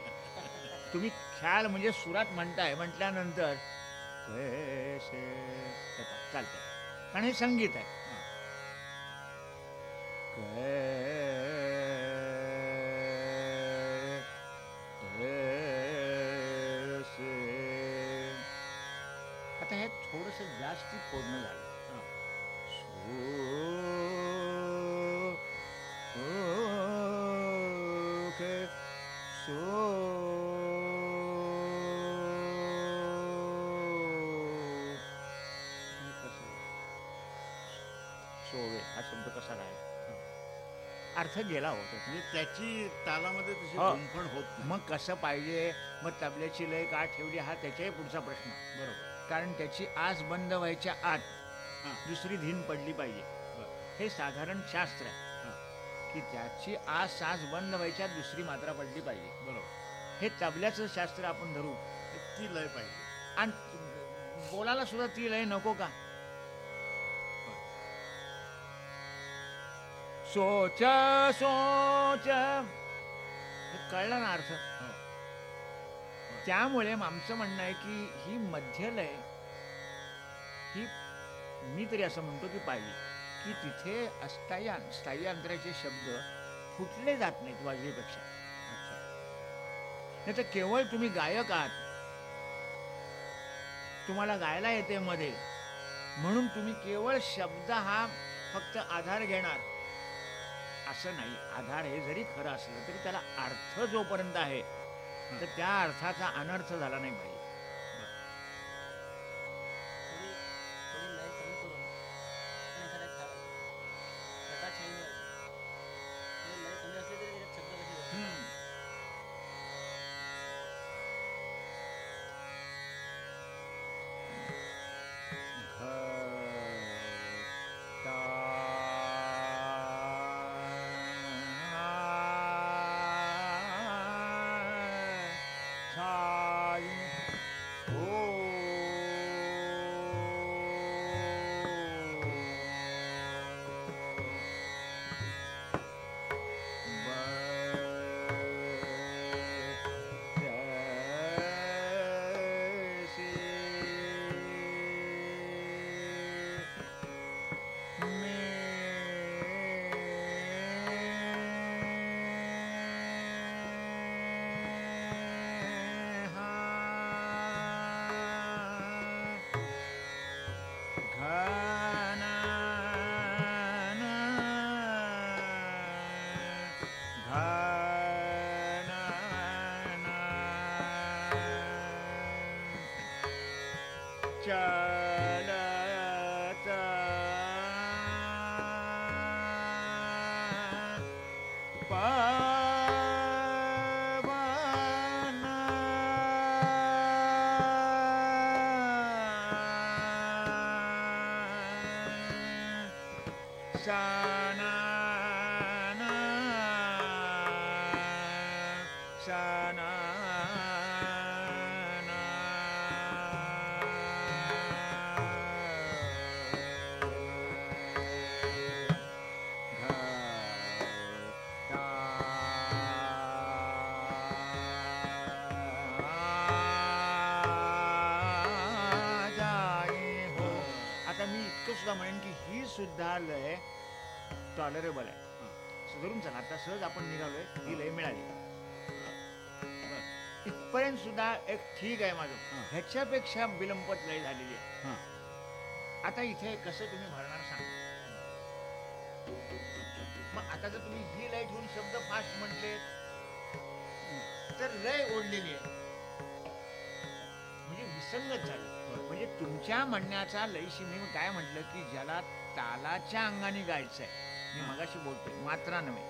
तुम्ही ख्याल म्हणजे सुरात म्हणताय म्हटल्यानंतर हे चालतंय. कारण हे संगीत आहे. आता हे थोडस जास्ती झालं सोवे हा। शब्द कसा राहील अर्थ गेला होतो. म्हणजे त्याची तालामध्ये तशी हो. गुंफण होत नाही. मग कसं पाहिजे? मग तबल्याची लय का ठेवली? हा त्याच्याही पुढचा प्रश्न. बरोबर. कारण त्याची आस बंद व्हायच्या आत हां. दुसरी धीन पडली पाहिजे. बरं. हे साधारण शास्त्र आहे. की त्याची आस सास बंद व्हायच्या आत दुसरी मात्रा पडली पाहिजे. बरोबर. हे तबल्याचं शास्त्र आपण धरू. ती लय पाहिजे. आणि बोलायला सुद्धा ती लय नको का? सोच सोच कळलं ना अर्थ. त्यामुळे आमचं म्हणणं आहे की ही मध्यलय ही मी तरी असं म्हणतो की पाहिजे की तिथे अस्थायी स्थायी अंतराचे शब्द फुटले जात नाहीत वाजवीपेक्षा. नाही तर केवळ तुम्ही गायक आहात. तुम्हाला गायला येते मध्ये. म्हणून तुम्ही केवळ शब्द हा फक्त आधार घेणार. असं नाही. आधार हे जरी खरं असलं तरी त्याला अर्थ जोपर्यंत आहे तर त्या अर्थाचा अनर्थ झाला नाही पाहिजे. चलत लय टॉलरेबल आहे. धरून चला आता सहज आपण निघालोय ही लय मिळाली. इथपर्यंत सुद्धा एक ठीक आहे माझं. ह्याच्यापेक्षा विलंबत लय झालेली आहे. आता इथे कसं तुम्ही भरणार सांग. मग आता जर तुम्ही ही लय ठेवून शब्द फास्ट म्हटले तर लय ओढलेली आहे. म्हणजे विसंगत झाली. म्हणजे तुमच्या म्हणण्याचा लयशी मी काय म्हटलं की ज्याला तालाच्या अंगाने गायचं आहे मी मगाशी बोलतोय मात्रा नव्हे.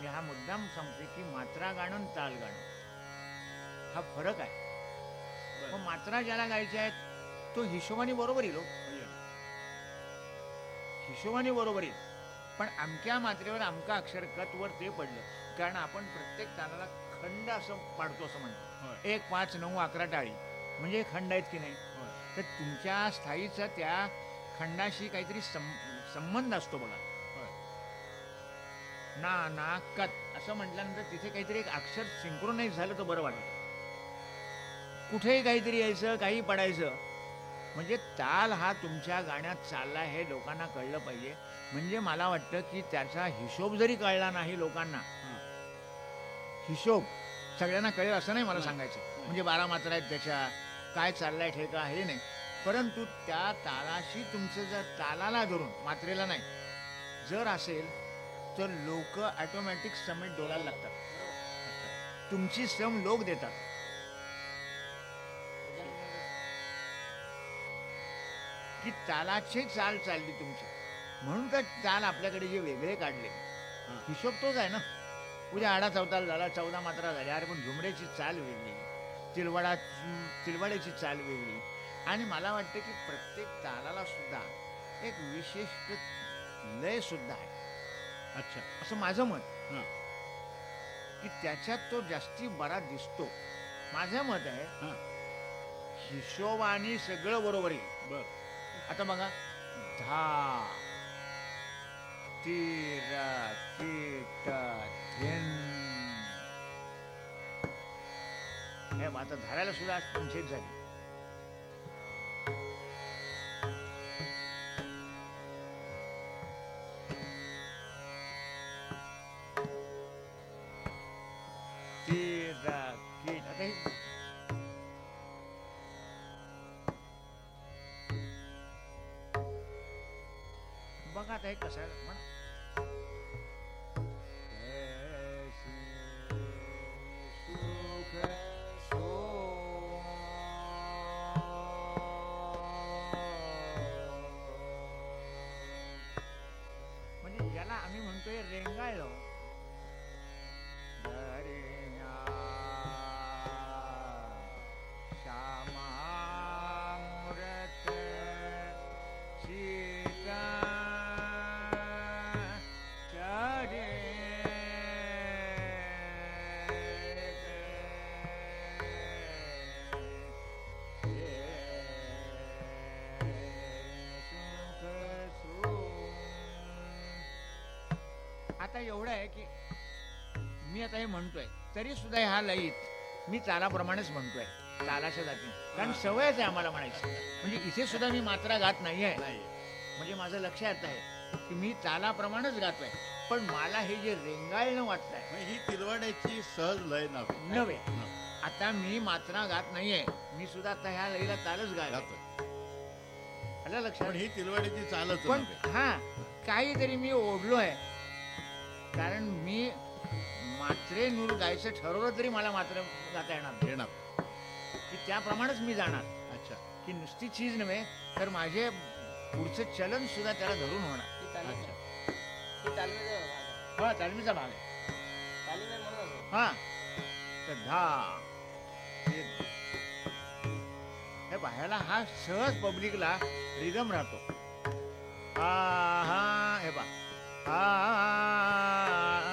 मी हा मुद्दाम सांगते की मात्रा गाणं आणि ताल गाणं हा फरक आहे. मग मात्रा ज्याला गायच्या आहेत तो हिशोबाने बरोबर येईल हो. हिशोबाने बरोबर येईल. पण अमक्या मात्रेवर अमका अक्षर कतवर ते पडलं. कारण आपण प्रत्येक तालाला खंड असं पाडतो असं म्हणतो. एक पाच नऊ अकरा टाळी. म्हणजे खंड आहेत की नाही? तर तुमच्या स्थायीचा त्या खंडाशी काहीतरी सं संबंध असतो बघा. ना ना कत असं म्हटल्यानंतर तिथे काहीतरी एक अक्षर सिंक्रोनाइज झालं तर बरं वाटतं. कुठेही काहीतरी यायचं काही पडायचं. म्हणजे ताल हा तुमच्या गाण्यात चालला हे लोकांना कळलं पाहिजे. म्हणजे मला वाटतं की त्याचा हिशोब जरी कळला नाही लोकांना. हिशोब सगळ्यांना कळेल असं नाही मला. सांगायचं. म्हणजे बारा मात्रा आहेत त्याच्या काय चाललाय ठेका हे नाही. परंतु त्या तालाशी तुमचं जर तालाला धरून मात्रेला नाही जर असेल तर लोक ऑटोमॅटिक समेट डोलायला लागतात. तुमची सम लोक देतात. की तालाची चाल चालली तुमची. म्हणून तर चाल आपल्याकडे जे वेगळे काढले. हिशोब तोच आहे ना. उद्या आडा चौताल झाला चौदा मात्रा झाल्या अरे पण झुमड्याची चाल वेगळी. तिलवडा तिलवड्याची चाल वेगळी. आणि मला वाटतं की प्रत्येक तालाला सुद्धा एक विशिष्ट लय सुद्धा आहे. अच्छा. असं माझं मत. हां. की त्याच्यात तो जास्ती बरा दिसतो. माझं मत आहे हां. हिशोबाने सगळं बरोबर आहे बर. आता बघा. धा तीर हे बघ, आता धरायला सुद्धा आज पंचायत झाली. तीर कीट आता आता एवढं आहे की मी आता हे म्हणतोय तरी सुद्धा ह्या लयीत मी तालाप्रमाणेच म्हणतोय तालाच्या जाती कारण सवयच आहे आम्हाला म्हणायची. म्हणजे इथे सुद्धा मी मात्रा गात नाहीये. नाही. म्हणजे माझं लक्षात आहे की मी तालाप्रमाणेच गातोय. पण मला हे जे रेंगाळणं वाटतंय ही तिलवाड्याची सहज लय नव्हे. आता मी मात्रा गात नाहीये. मी सुद्धा आता ह्या लईला तालच गात गातोय. आलं लक्षात? ही तिलवाड्याची चालच पण हा काहीतरी मी ओढलोय. कारण मी मात्रे नूर गायचं ठरवलं तरी मला मात्र गाता येणार. येणार. की त्याप्रमाणेच मी जाणार. अच्छा. की नुसती चीज नव्हे तर माझे पुढचं चलन सुद्धा त्याला धरून होणार. हा तालमीचा भाग आहे. हा. तर धा हे पाहायला हा सहज पब्लिकला रिदम राहतो. हा हा हे पा हा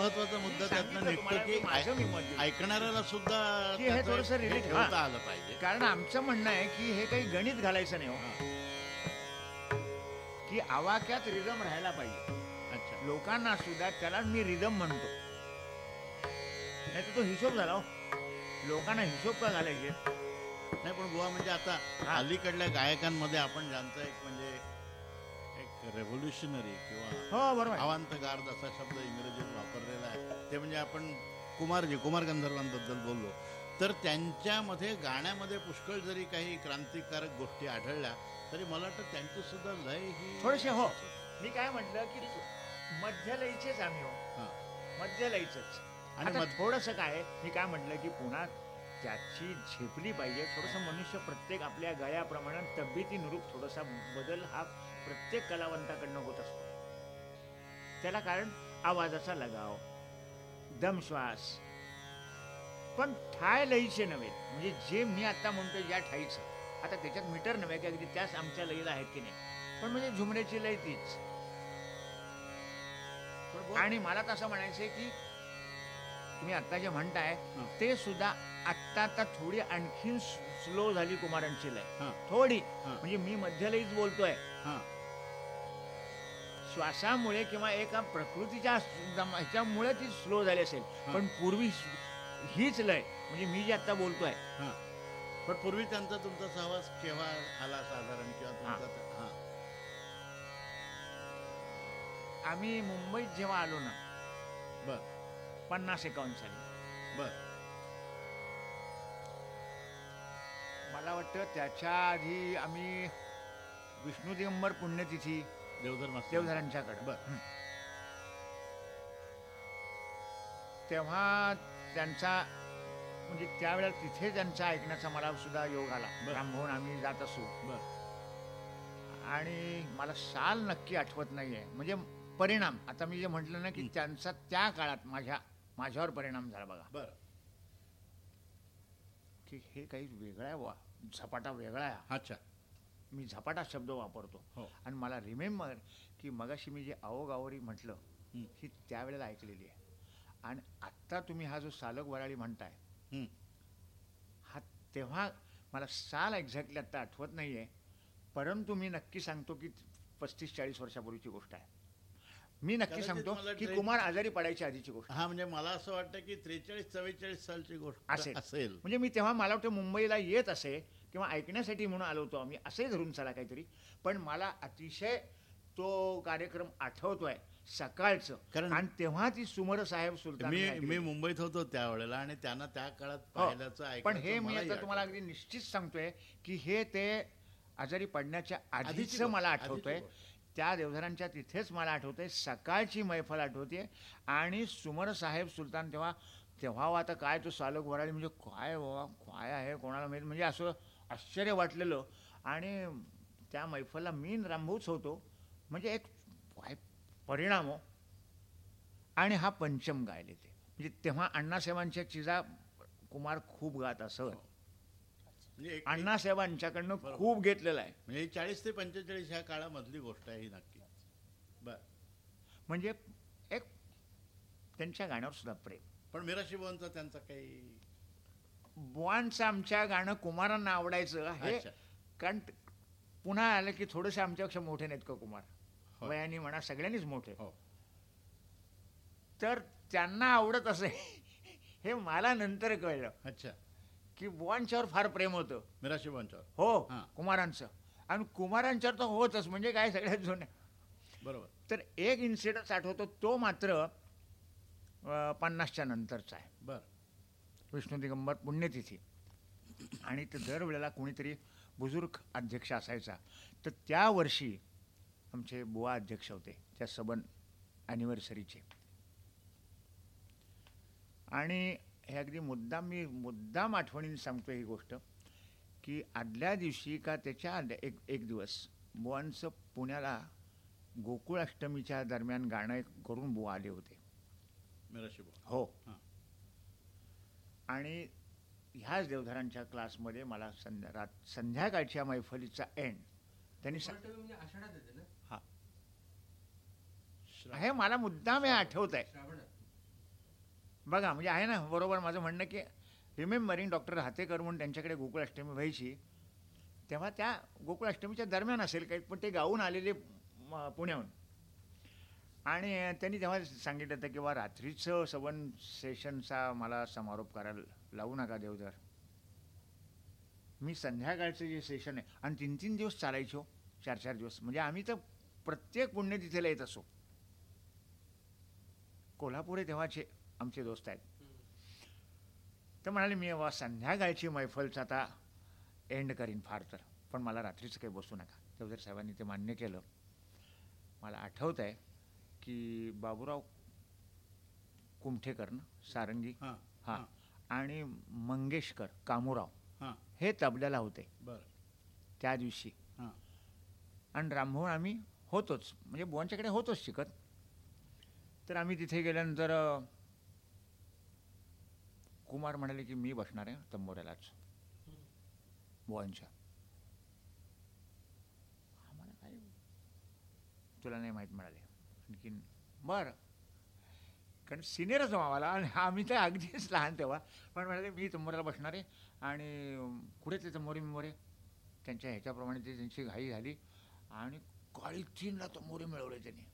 महत्त्वाचा मुद्दा त्यातनं निघतो की की माझं मी मत दिलं. ऐकणाऱ्याला सुद्धा की हे त्याचं थोडंसं relate- ठेवता हां. आलं पाहिजे कारण आमचं म्हणणं आहे की हे काही गणित घालायचं नाही हो की आवाक्यात रिदम राहायला पाहिजे अच्छा लोकांना सुद्धा त्याला मी रिदम म्हणतो नाही तर तो हिशोब झाला हो. लोकांना हिशोब का घालायचे नाही पण बुवा म्हणजे आता. अलीकडल्या गायकांमध्ये आपण ज्यांचा एक म्हणजे एक रेव्होल्युशनरी किंवा हो बरोबर आहे. अवांतगार्द असा शब्द इंग्रजीत आहे ते म्हणजे आपण कुमारजी कुमार गंधर्वांबद्दल बोललो. तर त्यांच्यामध्ये गाण्यामध्ये पुष्कळ जरी काही क्रांतिकारक गोष्टी आढळल्या तरी मला वाटतं त्यांची सुद्धा लय ही थोडेसे हो. मी काय म्हटलं की मध्यलयीचेच आम्ही हो. मध्यलयीचंच आणि थोडंसं काय मी काय म्हटलं की पुन्हा त्याची झेपली पाहिजे थोडंसं मनुष्य प्रत्येक आपल्या गळ्याप्रमाणे तब्येतीनुरूप थोडासा बदल हा प्रत्येक कलावंताकडनं होत असतो. त्याला कारण आवाजाचा लगाव दमश्वास पण ठाय लईचे नव्हे. म्हणजे जे मी आता म्हणतोय या ठाईचं. आता त्याच्यात मीटर नव्हे की? अगदी त्याच आमच्या लईला आहेत की नाही. पण म्हणजे झुमऱ्याची लय तीच. आणि मला तर असं म्हणायचंय की तुम्ही आता जे म्हणताय. ते सुद्धा आत्ता आता थोडी आणखीन स्लो झाली कुमारांची लय. थोडी. म्हणजे मी मध्यलयीच बोलतोय. श्वासामुळे किंवा एका प्रकृतीच्या ह्याच्यामुळे ती स्लो झाली असेल. पण पूर्वी हीच लय. म्हणजे मी जे आता बोलतोय. पण पूर्वी त्यांचा तुमचा सहवास केव्हा आला साधारण किंवा तुमचा आम्ही मुंबईत जेव्हा आलो ना बर. पन्नास एकावन्न साली. बर. मला वाटतं त्याच्या आधी आम्ही विष्णू दिगंबर पुण्यतिथी देवधर मास्तर देवधरांच्याकडे बर. तेव्हा त्यांचा म्हणजे त्यावेळेला तिथे त्यांचा ऐकण्याचा मला सुद्धा योग आला. बर. रामभवन आम्ही जात असू. बर. आणि मला साल नक्की आठवत नाहीये. म्हणजे परिणाम. आता मी जे म्हटलं ना की त्यांचा त्या काळात माझ्या माझ्यावर परिणाम झाला बघा. बर. की हे काही वेगळं आहे वा झपाटा वेगळा आहे. हा. अच्छा. मी झपाटा शब्द वापरतो हो आणि मला रिमेंबर की मगाशी मी जे आवगावरी म्हटलं हं. ही त्यावेळेला ऐकलेली आहे आणि आत्ता तुम्ही हा जो सालक वराळी म्हणताय हं. हा तेव्हा मला साल एक्झॅक्टली आत्ता आठवत नाही आहे परंतु मी नक्की सांगतो की पस्तीस चाळीस वर्षापूर्वीची गोष्ट आहे मी नक्की कदाचित सांगतो मला की ट्रेन- कुमार आजारी पडायच्या आधीची गोष्ट हा म्हणजे मला असं वाटतं की त्रेचाळीस चव्वेचाळीस सालची गोष्ट असेल. असेल म्हणजे मी तेव्हा मला वाटतं मुंबईला येत असे किंवा ऐकण्यासाठी म्हणून आलो होतो आम्ही असे धरून चला काहीतरी पण मला अतिशय तो कार्यक्रम आठवतोय सकाळचं कारण- आणि तेव्हा ती सुमर साहेब सुलतान मी. मी मुंबईत होतो त्यावेळेला आणि त्यांना त्या काळात हो. पाहिल्याचं पण हे मी आता तुम्हाला आठवतं. अगदी निश्चित सांगतोय की हे ते आजारी पडण्याच्या आधीची मला आठवतंय. त्या देवधरांच्या तिथेच मला आठवतंय सकाळची मैफल आठवते आणि सुमर साहेब सुलतान तेव्हा तेव्हा आता काय तो सालक वराळी म्हणजे काय बाबा काय आहे कोणाला माहीत म्हणजे असं आश्चर्य वाटलेलं. आणि त्या मैफलला मी न रामभाऊच होतो. म्हणजे एक परिणाम हो. आणि हा पंचम गायले ते. म्हणजे तेव्हा अण्णासाहेबांच्या चिजा कुमार खूप गात असत म्हणजे एक- अण्णासाहेबांच्याकडनं. खूप घेतलेलं आहे. म्हणजे चाळीस ते पंचेचाळीस ह्या काळामधली गोष्ट आहे ही नक्की. बर. म्हणजे एक त्यांच्या गाण्यावर सुद्धा प्रेम. पण मिराशी बुवांचा त्यांचा काही बुवांचं आमच्या गाणं कुमारांना आवडायचं हे अच्छा. कारण ते- पुन्हा आलं की थोडेसे आमच्यापेक्षा मोठे नाहीत का कुमार? हो. वयाने म्हणा सगळ्यांनीच मोठे. हो. तर त्यांना आवडत असे. हे मला नंतर कळलं. अच्छा. की बुवांच्यावर फार प्रेम होतं. मिराशी बुवांच्यावर हो हां. कुमारांचं. आणि कुमारांच्यावर तर होतच म्हणजे काय सगळ्यात जुने बरोबर. तर एक इन्सिडन्स आठवतो तो मात्र अं, पन्नासच्या नंतरचा आहे. बर. विष्णू दिगंबर पुण्यतिथी. आणि ते दरवेळेला कोणीतरी बुजुर्ग अध्यक्ष असायचा. तर त्या वर्षी आमचे बुवा अध्यक्ष होते त्या सबन ॲनिव्हर्सरीचे आणि हे अगदी मुद्दाम मी मुद्दाम आठवणीने सांगतो ही गोष्ट की आदल्या दिवशी का त्याच्या आदल्या एक एक दिवस बुवांचं पुण्याला गोकुळ अष्टमीच्या दरम्यान गाणं करून बुवा आले होते. हो. हां. आणि ह्याच देवधरांच्या क्लासमध्ये मला संध्या रात संध्याकाळच्या मैफलीचा एंड त्यांनी सा- गोकुळाष्टमी म्हणजे श्रा- हे. मला मुद्दाम हे आठवत आहे. बघा म्हणजे आहे ना बरोबर माझं म्हणणं की रिमेंबरिंग डॉक्टर हातेकर म्हणून त्यांच्याकडे गोकुळ अष्टमी व्हायची. तेव्हा त्या गोकुळ अष्टमीच्या दरम्यान असेल काही पण ते गाऊन आलेले पुण्याहून. आणि त्यांनी तेव्हा सांगितलं होतं की बा रात्रीचं सवन सेशनचा मला समारोप करायला लावू नका देवधर मी संध्याकाळचं जे सेशन आहे आणि तीन तीन दिवस चालायचो हो, चार चार दिवस. म्हणजे आम्ही तर प्रत्येक पुण्यतिथीला येत असो. कोल्हापुरे तेव्हाचे आमचे दोस्त आहेत. तर म्हणाले मी वा संध्याकाळची मैफलचं आता एंड करीन फार तर. पण मला रात्रीचं काही बसू नका. देवधर साहेबांनी ते मान्य केलं. मला आठवत आहे की बाबूराव कुमठेकर ना सारंगी? हां हां. आणि मंगेशकर कामूराव हां. हे तबल्याला होते. बरं. त्या दिवशी. हां. आणि रामभवन आम्ही होतोच. म्हणजे बुवांच्याकडे होतोच शिकत. तर आम्ही तिथे गेल्यानंतर कुमार म्हणाले की मी बसणार आहे तंबोऱ्यालाच. बुवांच्या. आम्हाला काय तुला नाही माहीत मिळाले आणखीन. बरं. कारण सिनियरच हो आम्हाला आणि आम्ही तर अगदीच लहान तेव्हा. पण म्हणाले मी तंबोऱ्याला बसणार आहे आणि कुठे ते तंबोरी मिमोरे त्यांच्या ह्याच्याप्रमाणे ते त्यांची घाई झाली आणि काळी तीनला तंबोरे मिळवले त्यांनी.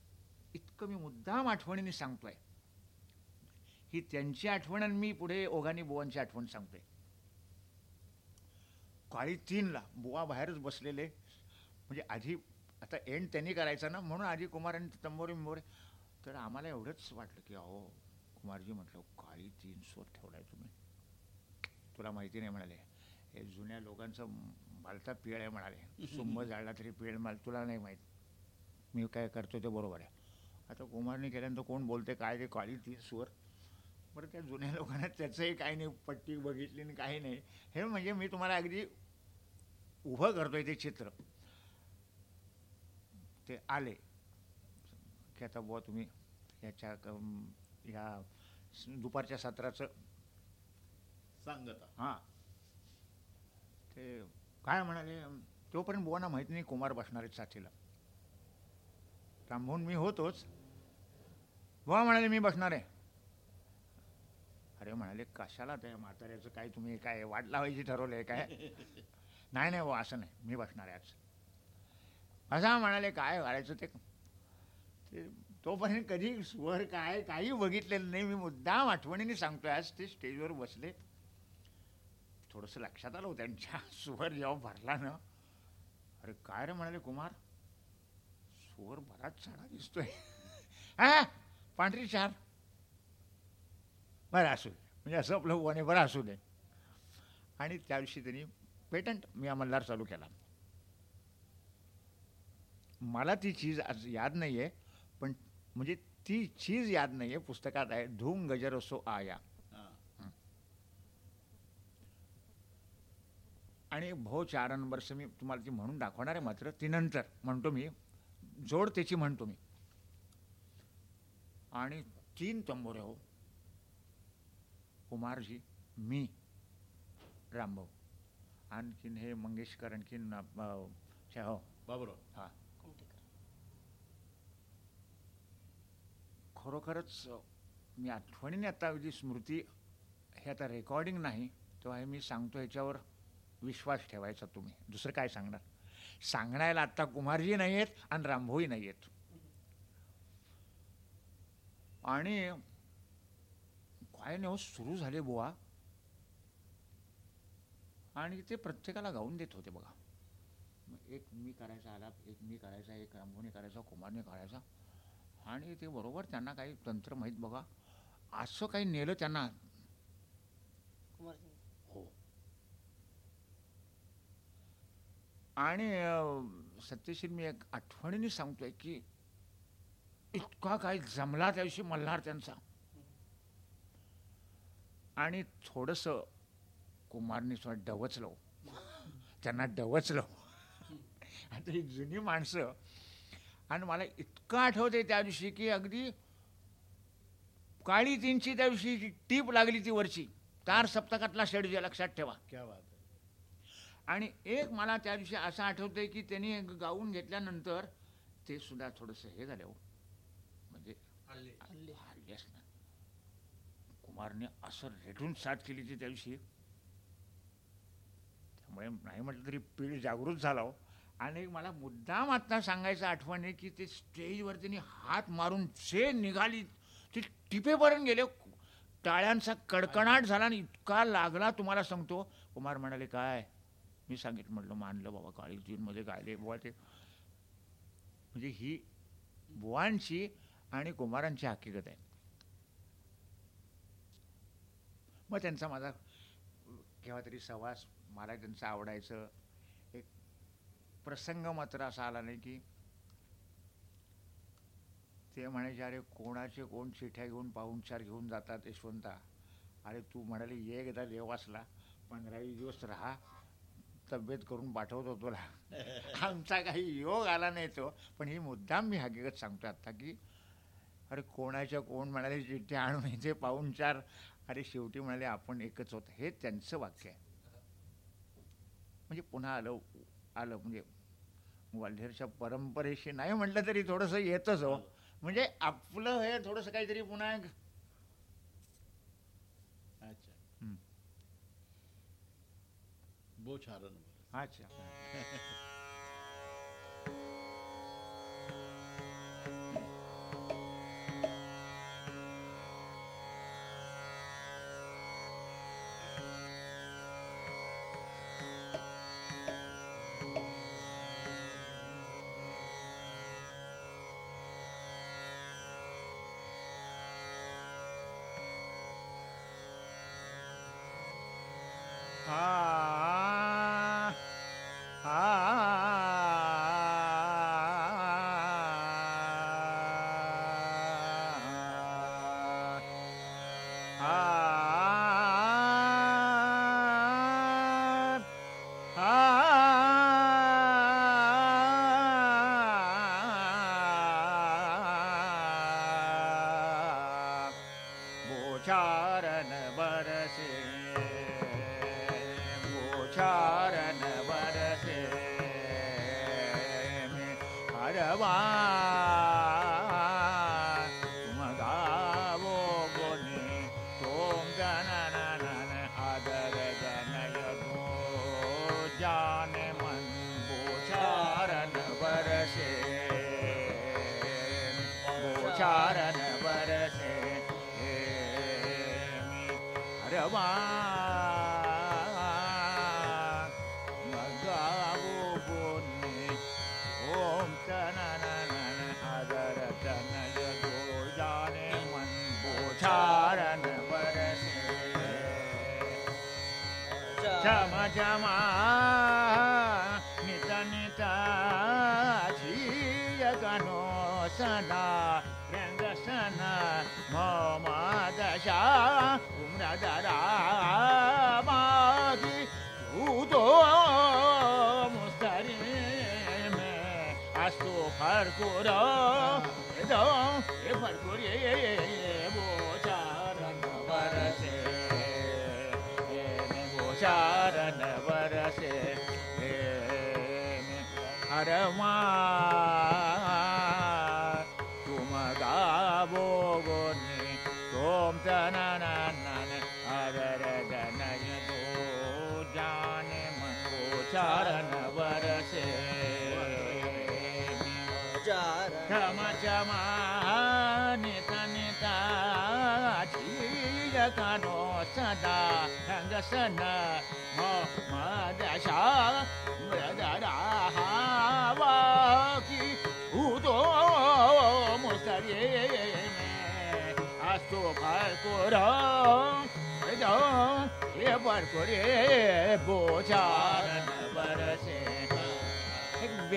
इतकं मी मुद्दाम आठवणीने सांगतोय. ही त्यांची आठवण आणि मी पुढे ओघानी बुवांची आठवण सांगतोय. काळी तीनला बुवा बाहेरच बसलेले म्हणजे आधी आता एंड त्यांनी करायचा ना म्हणून आधी कुमारांनी तंबोरे मिंबोरे तर आम्हाला एवढंच वाटलं की अहो कुमारजी म्हटलं काळी तीन स्वर ठेवलाय तुम्ही. तुला माहिती नाही म्हणाले. हे जुन्या लोकांचं भलता पिळ आहे म्हणाले. सुंब जाळला तरी पिळ मला तुला नाही माहीत. मी काय करतो ते बरोबर आहे. आता कुमारने केल्यानंतर कोण बोलते काय ते काळी ती स्वर बरं त्या जुन्या लोकांना त्याचंही काही नाही पट्टी बघितली आणि काही नाही. हे म्हणजे मी तुम्हाला अगदी उभं करतोय ते चित्र. ते आले. की आता बुवा तुम्ही ह्या स- दुपारच्या सत्राचं सांगता हां. ते काय म्हणाले तोपर्यंत बुवांना माहीत नाही कुमार बसणार आहेत साथीला. थांबवून मी होतोच. बुवा म्हणाले मी बसणार आहे. अरे म्हणाले कशाला त्या म्हाताऱ्याचं काय तुम्ही काय वाट लावायची ठरवलं आहे काय? नाही नाही बुवा असं नाही. मी बसणार आहे आज. असा म्हणाले काय करायचं ते? ते तोपर्यंत कधी स्वर काय काही बघितलेलं नाही. मी मुद्दाम आठवणीने सांगतोय आज ते स्टेजवर बसले. थोडंसं लक्षात आलं हो त्यांच्या स्वर जेव्हा भरला ना अरे काय रे म्हणाले कुमार? स्वर बराच चांगला दिसतोय. हा पांढरी चार. बरं असू दे. म्हणजे असं आपलं वने बरं असू दे. आणि त्या दिवशी त्यांनी पेटंट मी अंमलदार चालू केला. मला ती चीज आज याद नाही आहे पण म्हणजे ती चीज याद नाही आहे पुस्तकात आहे धूम गजरसो आया. हां. आणि भो चारण वर्ष मी तुम्हाला ती म्हणून दाखवणार आहे मात्र ती नंतर म्हणतो मी जोड त्याची म्हणतो मी. आणि तीन तंबोरे हो. कुमारजी मी रामभाऊ. आणखीन हे मंगेशकर आणखीन हो. बाबूराव. हा. खरोखरच मी आठवणीने आता जी स्मृती हे आता रेकॉर्डिंग नाही तेव्हा हे मी सांगतो ह्याच्यावर विश्वास ठेवायचा तुम्ही. दुसरं काय सांगणार? सांगण्याला आत्ता कुमारजी नाही आहेत आणि रामभोई नाही आहेत आणि काय नाही हो सुरू झाले बुवा. आणि ते प्रत्येकाला गाऊन देत होते बघा. मग एक मी करायचा आलाप एक मी करायचा एक रामभोने करायचा कुमारने करायचा. आणि ते बरोबर त्यांना काही तंत्र माहीत बघा. असं काही नेलं त्यांना. हो. आणि सत्यशील मी एक आठवणीने सांगतोय की इतका काय जमला त्या दिवशी मल्हार त्यांचा. आणि थोडंसं कुमारने थोडं डवचलं त्यांना डवचलं आता ही जुनी माणसं आणि मला इतकं आठवतंय त्या दिवशी की अगदी काळी तीनची त्या दिवशी टीप लागली ती वरची तार सप्तकातला शेड लक्षात ठेवा. क्या बात आहे. आणि एक मला त्या दिवशी असं आठवतंय की त्यांनी गाऊन घेतल्यानंतर ते सुद्धा थोडंसं हे झालं हो. म्हणजे हल्ले. हल्ले. हल्ली असणार कुमारने असं रेटून साथ केली ती त्या दिवशी. त्यामुळे नाही म्हटलं तरी पीळ जागृत झाला हो. आणि मला मुद्दाम आत्ता सांगायचं आठवण आहे की ते स्टेजवर त्यांनी हात मारून जे निघाली ते टिपेपर्यंत गेले. टाळ्यांचा कडकणाट झाला आणि इतका लागला तुम्हाला सांगतो. कुमार म्हणाले काय? मी सांगितलं म्हटलं मानलं बाबा काळी जीनमध्ये गायले बुवा ते. म्हणजे ही बुवांची आणि कुमारांची हकीकत आहे. मग त्यांचा माझा केव्हा तरी सहवास मला त्यांचं आवडायचं. प्रसंग मात्र असा आला नाही की ते म्हणायचे अरे कोणाचे कोण चिठ्ठ्या घेऊन पाहुणचार घेऊन जातात यशवंता? अरे तू म्हणाले ये एकदा देवासला पंधरा वीस दिवस राहा तब्येत करून पाठवतो तुला. आमचा काही योग आला नाही तो. पण ही मुद्दाम मी हकीकत सांगतो आता की अरे कोणाच्या कोण म्हणाले चिठ्ठ्या आणून इथे पाहुणचार? अरे शेवटी म्हणाले आपण एकच होत. हे त्यांचं वाक्य आहे. म्हणजे पुन्हा आलं आलं म्हणजे ग्वाल्हेरच्या परंपरेशी नाही म्हटलं तरी थोडंसं येतच हो. म्हणजे आपलं हे थोडंसं काहीतरी पुन्हा एक अच्छा. अच्छा.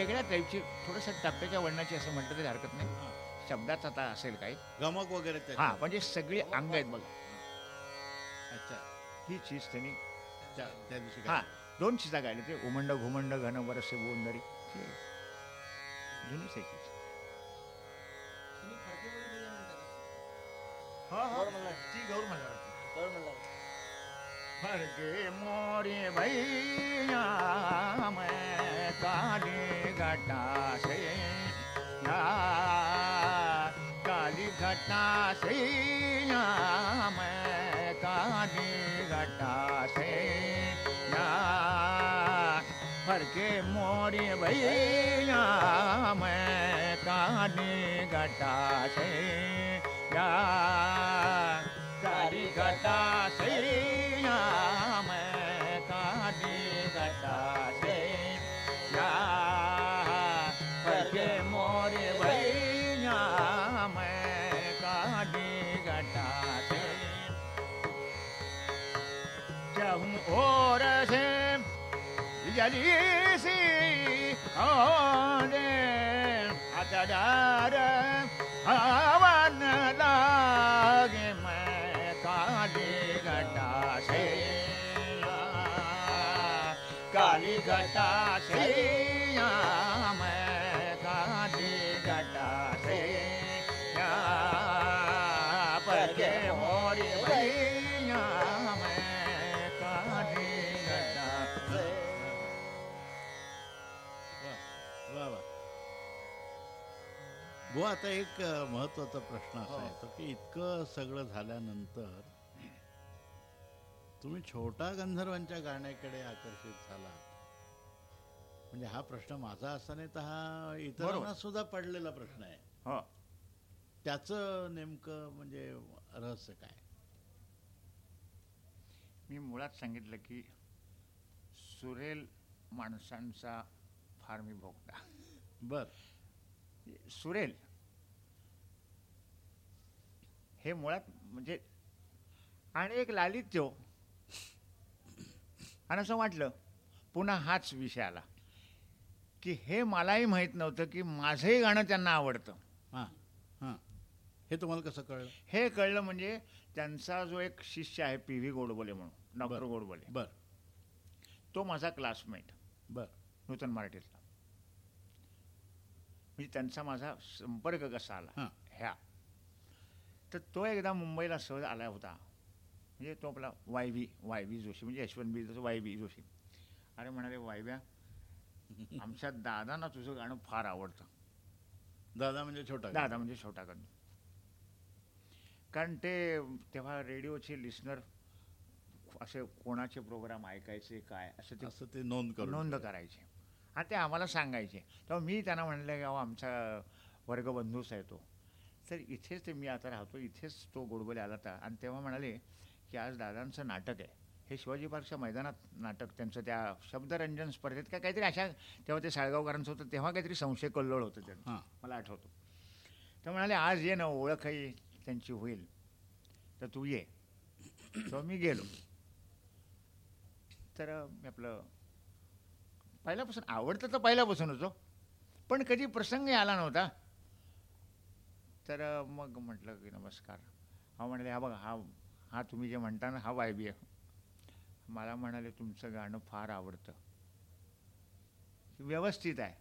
वेगळ्या टाईपची थोडंसं टप्प्याच्या वर्णाची असं म्हटलं तरी हरकत नाही शब्दाच आता असेल काही गमक वगैरे हा. म्हणजे सगळी अंग आहेत बघा अच्छा ही चीज त्यांनी त्या दिवशी हा काय? दोन चिजा गायले ते उमंड घुमंड घन बरसे बोंदरी जुनीच आहे चीज. हा, हा. ती गौर. गौर मल्हार. फरके मोरे भैया मैं काली घटा से या काली घटा नाम काली घटा से फरके मोरी भैया मैं कानी घटा या काली घटा जली आता एक महत्त्वाचा प्रश्न असा हो. येतो की इतकं सगळं झाल्यानंतर तुम्ही छोटा गंधर्वांच्या गाण्याकडे आकर्षित झाला. म्हणजे हा प्रश्न माझा असा नाही तर हा इतरांना. सुद्धा पडलेला प्रश्न आहे. हो. त्याचं नेमकं म्हणजे रहस्य काय? मी मुळात सांगितलं की सुरेल माणसांचा फार मी भोगता. बर. सुरेल हे मुळात म्हणजे आणि एक लालित्य. आणि असं वाटलं पुन्हा हाच विषय आला. की हे मलाही माहीत नव्हतं की माझंही गाणं त्यांना आवडतं. हां हां. हे तुम्हाला कसं कळलं? हे कळलं म्हणजे त्यांचा जो एक शिष्य आहे पी व्ही गोडबोले म्हणून डॉक्टर. गोडबोले. बर. तो माझा क्लासमेट. बर. नूतन मराठीतला. म्हणजे त्यांचा माझा संपर्क कसा आला? हां. ह्या. तर तो एकदा मुंबईला सहज आला होता. म्हणजे तो आपला Y V Y V Joshi म्हणजे यशवंत बी तसं वाय व्ही जोशी. अरे म्हणाले वायव्या आमच्या दादांना तुझं गाणं फार आवडतं. दादा म्हणजे छोटा दादा म्हणजे छोटा गंध कारण ते तेव्हा रेडिओचे लिस्नर असे कोणाचे प्रोग्राम ऐकायचे काय असं ते असं ते नोंद करून नोंद करायचे. आणि ते आम्हाला सांगायचे. तेव्हा मी त्यांना म्हणलं की अहो आमचा वर्गबंधूच आहे तो. तर इथेच ते मी आता राहतो इथेच तो गोडबोले आला होता. आणि तेव्हा म्हणाले की आज दादांचं नाटक आहे. हे शिवाजी पार्कच्या मैदानात नाटक त्यांचं त्या शब्दरंजन स्पर्धेत का काहीतरी अशा तेव्हा ते साळगावकरांचं होतं तेव्हा काहीतरी संशय कल्लोळ होतं त्यांचं मला आठवतो. तर म्हणाले आज ये ना ओळखही त्यांची होईल तर तू ये. तर मी गेलो. तर मी आपलं पहिल्यापासून आवडतं तर पहिल्यापासून होतो पण कधी प्रसंग आला नव्हता. तर मग म्हटलं की नमस्कार. हा म्हणाले हा बघा हा हा तुम्ही जे म्हणता ना हा वायबी आहे मला म्हणाले तुमचं गाणं फार आवडतं. व्यवस्थित आहे.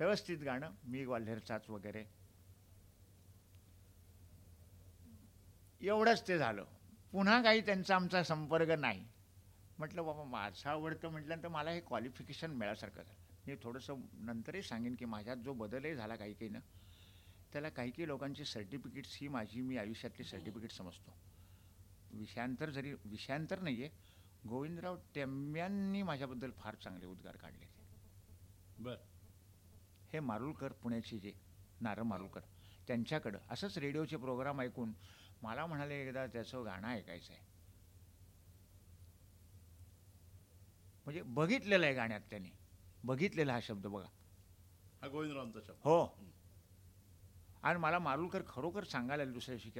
व्यवस्थित गाणं मी ग्वाल्हेरचाच वगैरे. एवढंच ते झालं. पुन्हा काही त्यांचा आमचा संपर्क नाही. म्हटलं बाबा माझं आवडतं म्हटल्यानंतर मला हे क्वालिफिकेशन मिळासारखं झालं. मी थोडंसं नंतरही सांगेन की माझ्यात जो बदलही झाला काही काही ना त्याला काही काही लोकांची सर्टिफिकेट्स ही माझी मी आयुष्यातली सर्टिफिकेट समजतो. विषयांतर जरी विषयांतर नाही आहे गोविंदराव टेंब्यांनी माझ्याबद्दल फार चांगले उद्गार काढले. बर. हे मारुलकर पुण्याचे जे नारळ मारुलकर त्यांच्याकडं असंच रेडिओचे प्रोग्राम ऐकून मला म्हणाले एकदा त्याचं गाणं ऐकायचं आहे. म्हणजे बघितलेलं आहे गाण्यात त्यांनी. बघितलेला हा शब्द बघा. हा गोविंदरावांचा शब्द. हो. आणि मला मारुलकर खरोखर सांगायला दुसऱ्या दिवशी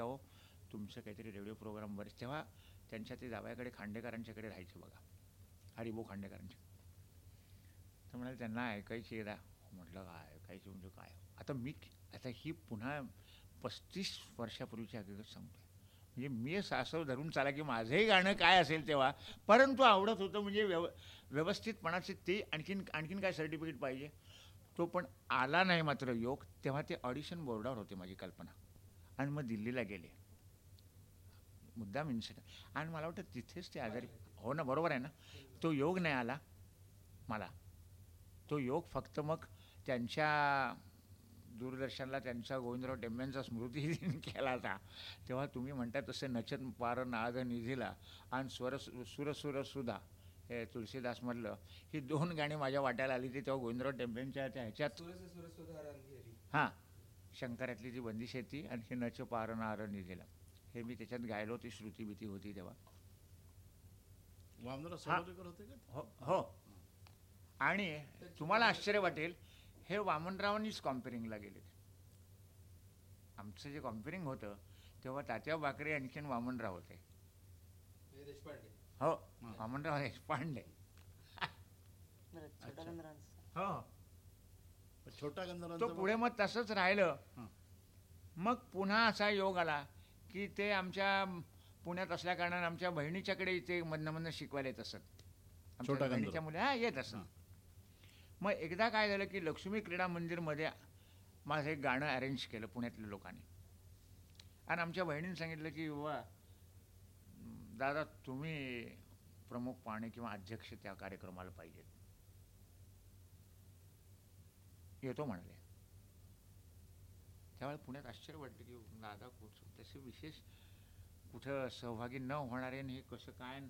तुमचं काहीतरी रेडिओ प्रोग्राम बरेच तेव्हा त्यांच्या ते जावयाकडे खांडेकरांच्याकडे राहायचे बघा हरिभाऊ खांडेकरांचे तर म्हणाले त्यांना ऐकायची रा. हो, म्हटलं काय ऐकायची म्हणजे काय? आता मी आता ही पुन्हा पस्तीस वर्षापूर्वीची हकीकत सांगतो म्हणजे मी सासव धरून चाला की माझंही गाणं काय असेल तेव्हा परंतु आवडत होतं म्हणजे व्यव व्यवस्थितपणाचे ते आणखीन आणखीन काय सर्टिफिकेट पाहिजे? तो पण आला नाही मात्र योग तेव्हा ते ऑडिशन बोर्डावर होते माझी कल्पना. आणि मग दिल्लीला गेले. मुद्दाम इन्सिडेंट आणि मला वाटतं तिथेच ते आजारी हो ना बरोबर आहे ना? तो योग नाही आला मला. तो योग फक्त मग त्यांच्या दूरदर्शनला त्यांचा गोविंदराव टेंब्यांचा स्मृती दिन केला होता. तेव्हा तुम्ही म्हणता तसे नचन पार नाद निधीला आणि स्वर सुर हे तुळशीदासमधलं ही दोन गाणी माझ्या वाट्याला आली ती तेव्हा गोविंदराव टेंबेंच्या त्या ह्याच्यात हां शंकरातली जी बंदिश आहे ती आणि हे नच पारण आरण निधेला हे मी त्याच्यात गायलो ती श्रुती भीती होती तेव्हा. वामनराव सोलोलीकर होते का? हो हो. आणि तुम्हाला आश्चर्य वाटेल हे वामनरावांनीच कॉम्पेरिंगला गेले. आमचं जे कॉम्पेरिंग होतं तेव्हा तात्या बाकरे आणखीन वामनराव होते. देशपांडे. हो वामनराव देशपांडे बरं छोटा हो. छोटा तो पुढे मग तसंच राहिलं. मग पुन्हा असा योग आला की ते आमच्या पुण्यात असल्या कारणाने आमच्या बहिणीच्याकडे ते मधनं मधनं शिकवायला येत असत. आमच्या छोटा गंधर्व. बहिणीच्या मुली हा येत असत. मग एकदा काय झालं की लक्ष्मी क्रीडा मंदिरमध्ये माझं एक गाणं अरेंज केलं पुण्यातल्या लोकांनी. आणि आमच्या बहिणीने सांगितलं की वा दादा तुम्ही प्रमुख पाहुणे किंवा अध्यक्ष त्या कार्यक्रमाला पाहिजेत. येतो म्हणाले. त्यामुळे पुण्यात आश्चर्य वाटलं की दादा कुठ तसे विशेष कुठं सहभागी न होणारे आणि हे कसं काय?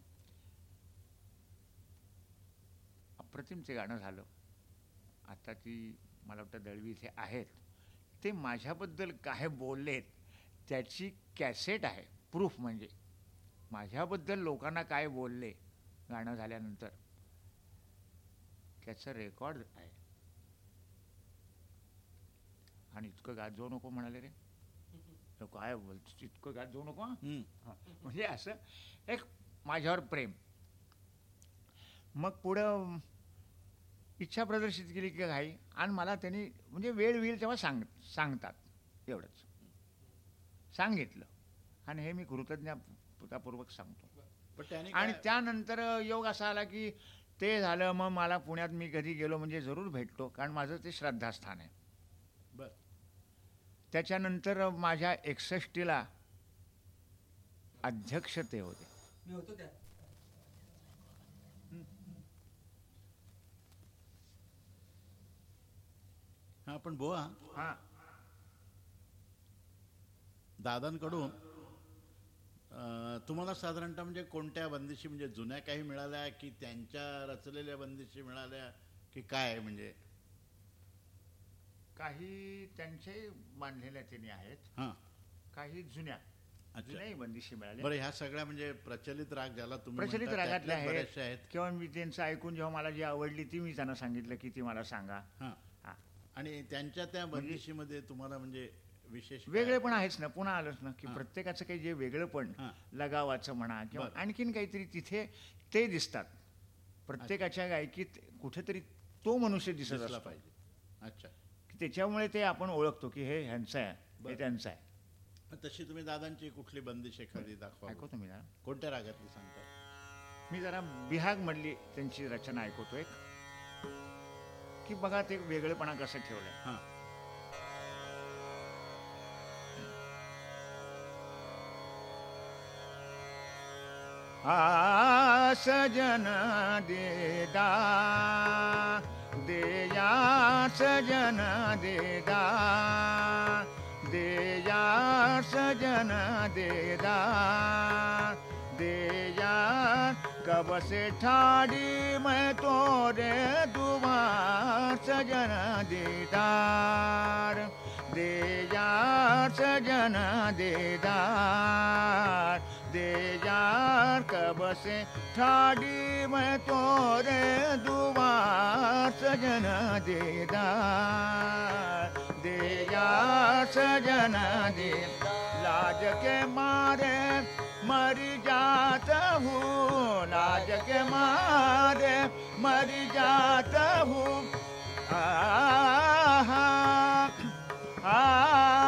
अप्रतिम ते गाणं झालं. आता ती मला वाटतं दळवी इथे आहेत. ते माझ्याबद्दल काय बोललेत त्याची कॅसेट आहे. प्रूफ म्हणजे. माझ्याबद्दल लोकांना काय बोलले गाणं झाल्यानंतर? त्याचं रेकॉर्ड आहे. आणि इतकं गात जाऊ नको म्हणाले रे. काय बोलतो? इतकं गात जाऊ नको. म्हणजे असं एक माझ्यावर प्रेम. मग पुढं इच्छा प्रदर्शित केली की घाई. आणि मला त्यांनी म्हणजे वेळ होईल तेव्हा सांग सांगतात. एवढंच. सांगितलं. आणि हे मी कृतज्ञतापूर्वक सांगतो. आणि त्यानंतर योग असा आला की ते झालं मग मला पुण्यात मी कधी गेलो म्हणजे जरूर भेटतो कारण माझं ते श्रद्धास्थान आहे. बर. त्याच्यानंतर माझ्या एकसष्टीला अध्यक्ष ते होते. मी होतो त्या. हा पण बोवा. हां. दादांकडून तुम्हाला साधारणतः म्हणजे कोणत्या बंदिशी म्हणजे जुन्या काही मिळाल्या की त्यांच्या रचलेल्या बंदिशी मिळाल्या की काय म्हणजे? काही त्यांच्याही बांधलेल्या त्यांनी आहेत. हां. काही जुन्या. जुन्याही बंदिशी मिळाल्या. बरं ह्या सगळ्या म्हणजे प्रचलित राग ज्याला तुम्ही प्रचलित म्हणता, रागातल्या त्यातल्या बऱ्याचशा आहेत. आहेत किंवा मी त्यांचं ऐकून जेव्हा मला जी आवडली ती मी त्यांना सांगितलं की ती मला सांगा. हां. हां. आणि त्यांच्या त्या बंदिशीमध्ये तुम्हाला म्हणजे विशेष काय? वेगळे पण आहेच ना पुन्हा आलंच ना की. प्रत्येकाचं काही जे वेगळं पण हां. लगावाचं म्हणा किंवा. आणखीन काहीतरी तिथे ते दिसतात. प्रत्येकाच्या गायकीत कुठेतरी तो मनुष्य दिसत असतो. पाहिजे. अच्छा. की त्याच्यामुळे ते आपण ओळखतो की हे ह्यांचं आहे. हे त्यांचं आहे. तशी तुम्ही दादांची कुठली बंदिश एखादी दाखवा ऐकतो तुम्ही जरा. कोणत्या रागातली सांगता? मी जरा बिहागमधली त्यांची रचना ऐकवतो एक. की बघा ते वेगळेपणा कसं ठेवलंय. हां. आ सजन देदा देया सजन देदा देया सजन देदा देया कब से ठाड़ी मैं तोरे दुआ सजन दीदार देया सजन देदार दे यार कब से ठाड़ी मैं तोरे दुआ सजन देदार दे यार सजन दे लाज के मारे मर जाता हूँ। लाज के मारे मर जाता हूँ। आहा लाज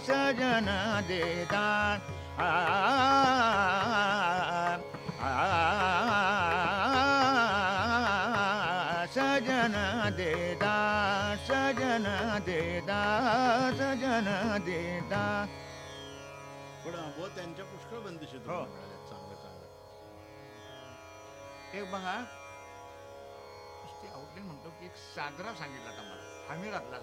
सजन आ, सजन देता सजन देता सजन देता पण अबो त्यांच्या पुष्कळ बंदिशी हो. चांगलं चांगलं. एक बघा. नुसती आउटलाईन म्हणतो की एक साजरा सांगितला आता मला. हमी घातलाच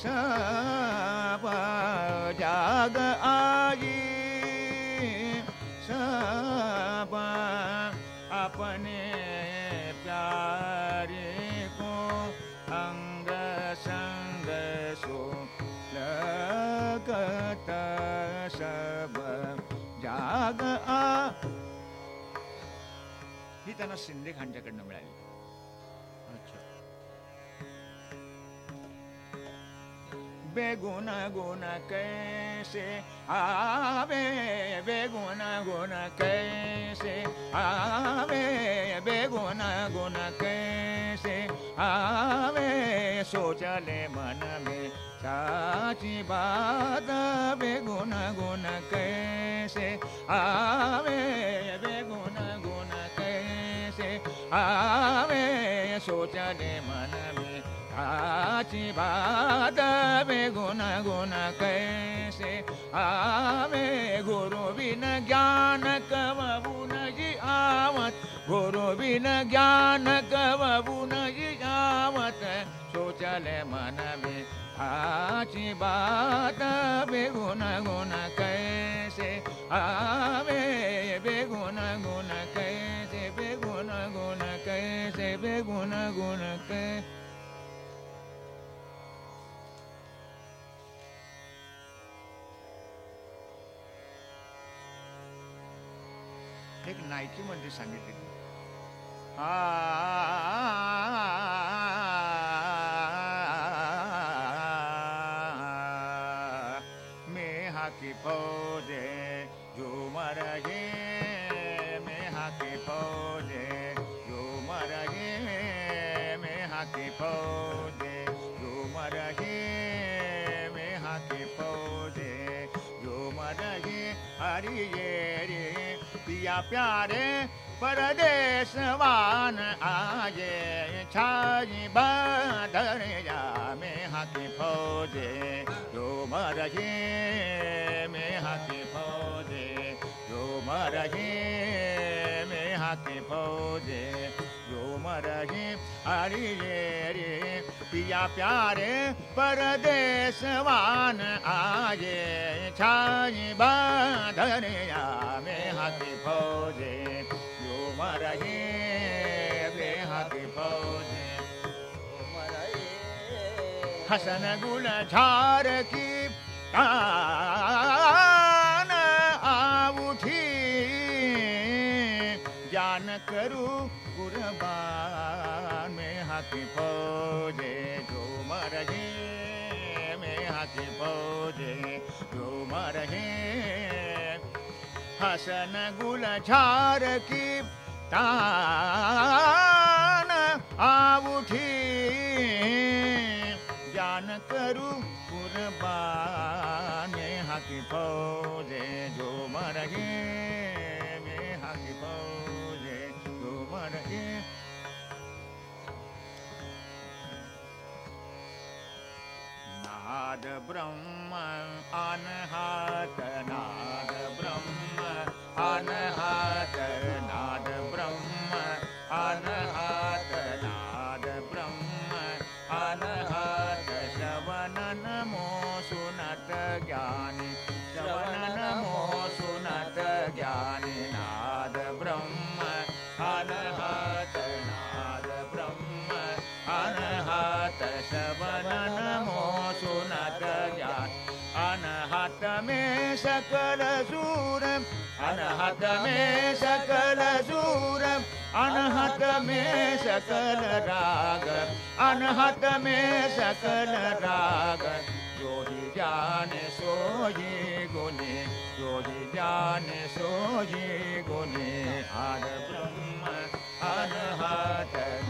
सब जाग आजी सब अपने प्यारे को अंग संग सो लगत सब जाग आ। ही त्यांना शिंदे खांच्याकडनं मिळाली. बेगुन गुण कैसे? आवे बेगुन गुण कैसे? आवे बेगुन गुण कैसे? आवे सोचले मन में, साची बात बेगुन गुण कैसे? आवे बेगुन गुण कैसे? आवे सोचले मन में आची बात गुण गुण कैसे? आवे गुरु बिन ज्ञान कवुन जी आवत? गुरु बिन ज्ञान कवुन जी आवत? सोचले मन में आची बात बेगुण गुण कैसे? आवे बेगुण गुण कैसे? बेगुण गुण कैसे? बेगुण गुण कैसे नायकीमध्ये सांगितले आ प्यारे परदेशवान आजे छाई बदर जा में हाथी फौजे जो मरहे में हाथी फौजे जो मरहे में हाथी फौजे जो मरहे अरे रे पिया प्यारे परदेशवान आए छाई बदर जा में हाथी फौजे में हाथी फौजे हसन गुल झार की कान आउठी ज्ञान करू हाथी फौजे जो हे मे हाथी फौजे जो हे हसन गुल झार की तान आउठी जान करू कुर्बान हाथी फौजे जो हे आद ब्रह्म आन्हाटना अनहत में सकल सूर अनहत में सकल राग अनहत में सकल राग जो ही जाने ये गुने जो ही जाने ये गुने आद ब्रह्म अनहत नाद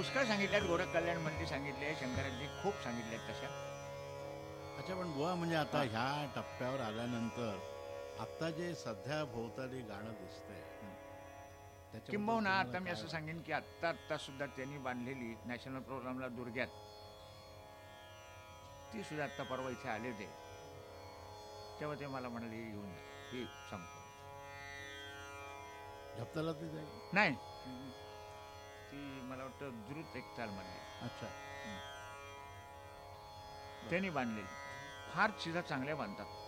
पुष्कळ सांगितल्यात गोरख कल्याण मंदिर सांगितले शंकराजी खूप सांगितल्यात तशा. अच्छा पण बुवा म्हणजे आता ह्या टप्प्यावर आल्यानंतर आता जे सध्या भोवताली गाणं दिसतंय त्याच्याबद्दल किंबहुना तुम्हाला आता मी काय असं सांगेन की आत्ता आत्ता सुद्धा त्यांनी बांधलेली नॅशनल प्रोग्रामला दुर्ग्यात ती सुद्धा आत्ता परवा इथे आले होते. तेव्हा ते मला म्हणाले येऊन जा. ही सांगतो झपताला ते जाईल नाही. ती मला वाटतं द्रुत एक चाल म्हणली अच्छा. त्यांनी बांधलेली फार चिजा चांगल्या बांधतात.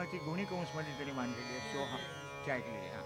किंवा ती गुणी कंसमध्ये त्यांनी मांडलेली आहे सो हा ऐकलेली आहे, हा.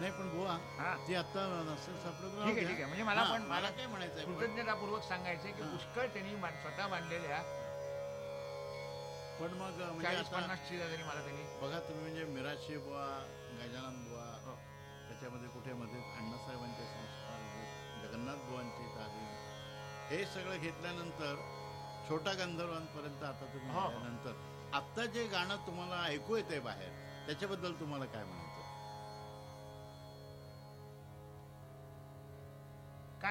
नाही पण बुवा हा ती आता नसेल सापडत राहू ठीक आहे. ठीक आहे म्हणजे मला हा, पण मला काय म्हणायचंय पण- कृतज्ञतापूर्वक सांगायचंय की हा. पुष्कळ त्यांनी मा- स्वतः बांधलेल्या पण मग म्हणजे चाळीस आता पन्नास चिजा तरी मला त्यांनी बघा तुम्ही म्हणजे मिराशी बुवा गजानन बुवा हो. त्याच्यामध्ये कुठे मध्ये अण्णासाहेबांचे संस्कार जगन्नाथ बुवांची तालीम हे सगळं घेतल्यानंतर छोटा गंधर्वांपर्यंत आता तुम्ही हो, हो. आल्यानंतर आत्ता जे गाणं तुम्हाला ऐकू येते बाहेर त्याच्याबद्दल तुम्हाला काय म्हणायचं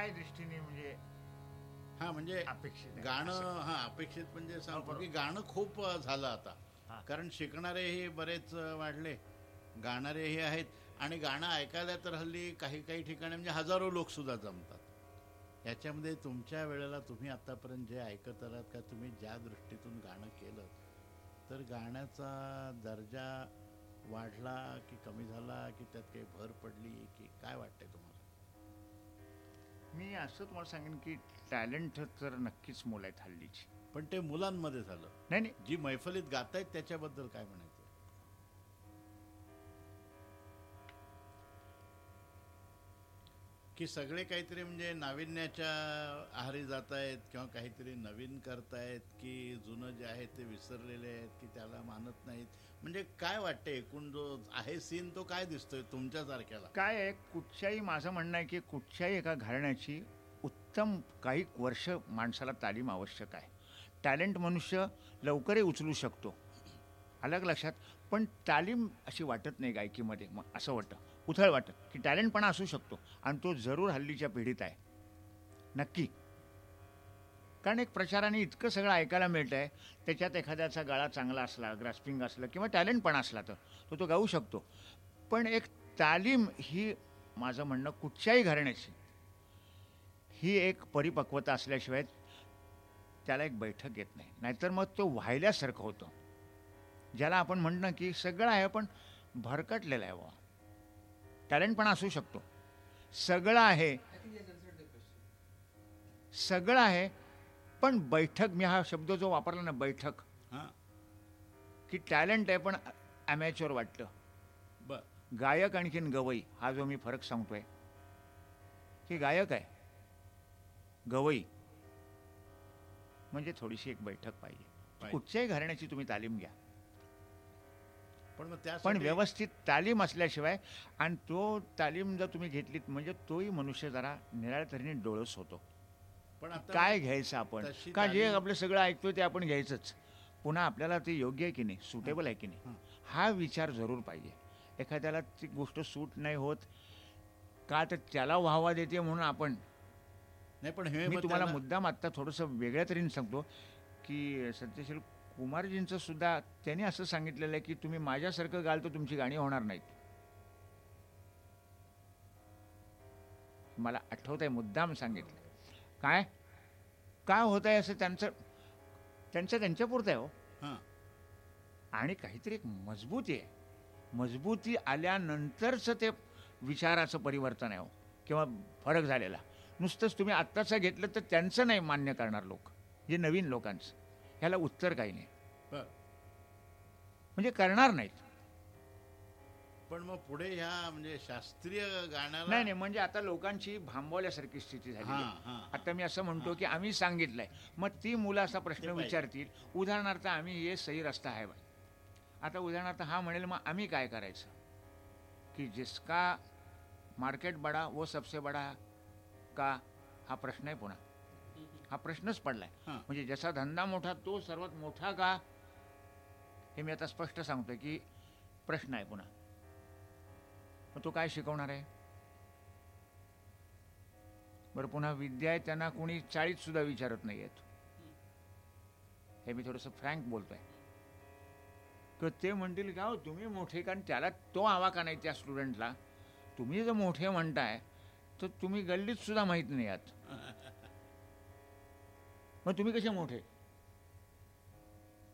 काय दृष्टीने म्हणजे हा म्हणजे अपेक्षित? गाणं असं. हा अपेक्षित म्हणजे सांगतो बरोबर. की गाणं खूप झालं आता हा. कारण शिकणारेही बरेच वाढले गाणारेही आहेत आणि गाणं ऐकायला तर हल्ली काही काही ठिकाणी म्हणजे हजारो लोक सुद्धा जमतात याच्यामध्ये तुमच्या वेळेला तुम्ही आतापर्यंत जे ऐकत आलात का तुम्ही ज्या दृष्टीतून गाणं केलं तर गाण्याचा दर्जा वाढला की कमी झाला की त्यात काही भर पडली की काय वाटतंय तुम्हाला असं तुम्हाला सांगेन की टॅलेंट तर नक्कीच मोल आहेत हल्लीची. पण ते मुलांमध्ये झालं. नाही नाही. जी मैफलीत गातायत त्याच्याबद्दल काय म्हणायचं? की सगळे काहीतरी म्हणजे नाविन्याच्या आहारी जात आहेत किंवा काहीतरी नवीन करतायत की जुनं जे आहे ते विसरलेले आहेत की त्याला मानत नाहीत. म्हणजे काय वाटतं एकूण जो आहे सीन तो काय दिसतोय तुमच्यासारख्याला काय आहे कुठच्याही माझं म्हणणं आहे की कुठच्याही एका घराण्याची उत्तम काही वर्ष माणसाला तालीम आवश्यक आहे. टॅलेंट मनुष्य लवकरही उचलू शकतो. अलग लक्षात. पण तालीम अशी वाटत नाही गायकीमध्ये मग असं वाटतं. उथळ वाटत की टॅलेंटपणा असू शकतो आणि तो जरूर हल्लीच्या पिढीत आहे. नक्की. कारण एक प्रचाराने इतकं सगळं ऐकायला मिळतं आहे त्याच्यात एखाद्याचा गळा चांगला असला ग्रास्पिंग असलं किंवा टॅलेंटपणा असला तर तो तो गाऊ शकतो. पण एक तालीम ही माझं म्हणणं कुठच्याही घराण्याची. ही एक परिपक्वता असल्याशिवाय त्याला एक बैठक येत नाही. नाहीतर मग तो व्हायल्यासारखं होतं. ज्याला आपण म्हणणं की सगळं आहे पण भरकटलेलं आहे बाबा टॅलेंट पण असू शकतो. सगळं आहे. सगळं आहे पण बैठक मी हा शब्द जो वापरला ना बैठक हां. की टॅलेंट आहे पण ॲमॅच्युअर वाटतं. बर. गायक आणखीन गवई हा जो मी फरक सांगतोय. की गायक आहे. गवई. म्हणजे थोडीशी एक बैठक पाहिजे. पाहिजे. कुठच्याही घराण्याची तुम्ही तालीम घ्या. पण मग त्या पण व्यवस्थित तालीम असल्याशिवाय आणि तो तालीम जर तुम्ही घेतलीत म्हणजे तोही मनुष्य जरा निराळ्या तऱ्हेने डोळस होतो. पण काय घ्यायचं आपण? का जे आपलं सगळं ऐकतोय ते आपण घ्यायचंच. पुन्हा आपल्याला ते योग्य आहे की नाही? सुटेबल आहे की. नाही? हा. विचार जरूर पाहिजे. एखाद्याला ती गोष्ट सूट नाही होत का तर त्याला व्हावा देते म्हणून आपण. नाही पण हे मी तुम्हाला मुद्दाम आत्ता थोडंसं वेगळ्या तऱ्हेने सांगतो की सत्यशील कुमारजींचं सुद्धा त्यांनी असं सांगितलेलं आहे की तुम्ही माझ्यासारखं गाल तर तुमची गाणी होणार नाहीत. मला आठवत आहे मुद्दाम सांगितलं. काय? काय होत आहे असं त्यांचं त्यांचं त्यांच्यापुरतं आहे हो. हां. आणि काहीतरी एक मजबूती आहे. मजबूती आल्यानंतरच ते विचाराचं परिवर्तन आहे हो. किंवा फरक झालेला. नुसतंच तुम्ही आत्ताचं घेतलं तर त्यांचं नाही मान्य करणार लोक. जे नवीन लोकांचं. ह्याला उत्तर काही नाही. म्हणजे करणार नाहीत. पण मग पुढे ह्या म्हणजे शास्त्रीय गाण्याला नाही नाही म्हणजे आता लोकांची भांबवल्यासारखी स्थिती झाली हां हां. आता मी असं म्हणतो की आम्ही सांगितलंय. मग ती मुलं असा प्रश्न. विचारतील उदाहरणार्थ आम्ही ये सही रस्ता आहे बाई आता उदाहरणार्थ हा म्हणेल मग आम्ही काय करायचं? की जिसका मार्केट बडा वो सबसे बडा का हा प्रश्न आहे पुन्हा. हा प्रश्नच पडलाय. हां. म्हणजे ज्याचा धंदा मोठा तो सर्वात मोठा का? हे मी आता स्पष्ट सांगतोय की प्रश्न आहे पुन्हा. मग तो काय शिकवणार आहे? बरं पुन्हा विद्या आहे त्यांना कोणी चाळीत सुद्धा विचारत नाही आहेत हे मी थोडंसं फ्रँक बोलतोय. तर ते म्हणतील का हो तुम्ही मोठे कारण त्याला तो आवा का नाही त्या स्टुडंटला तुम्ही जर मोठे म्हणताय तर तुम्ही गल्लीत सुद्धा माहीत नाही आहात. मग तुम्ही कसे मोठे?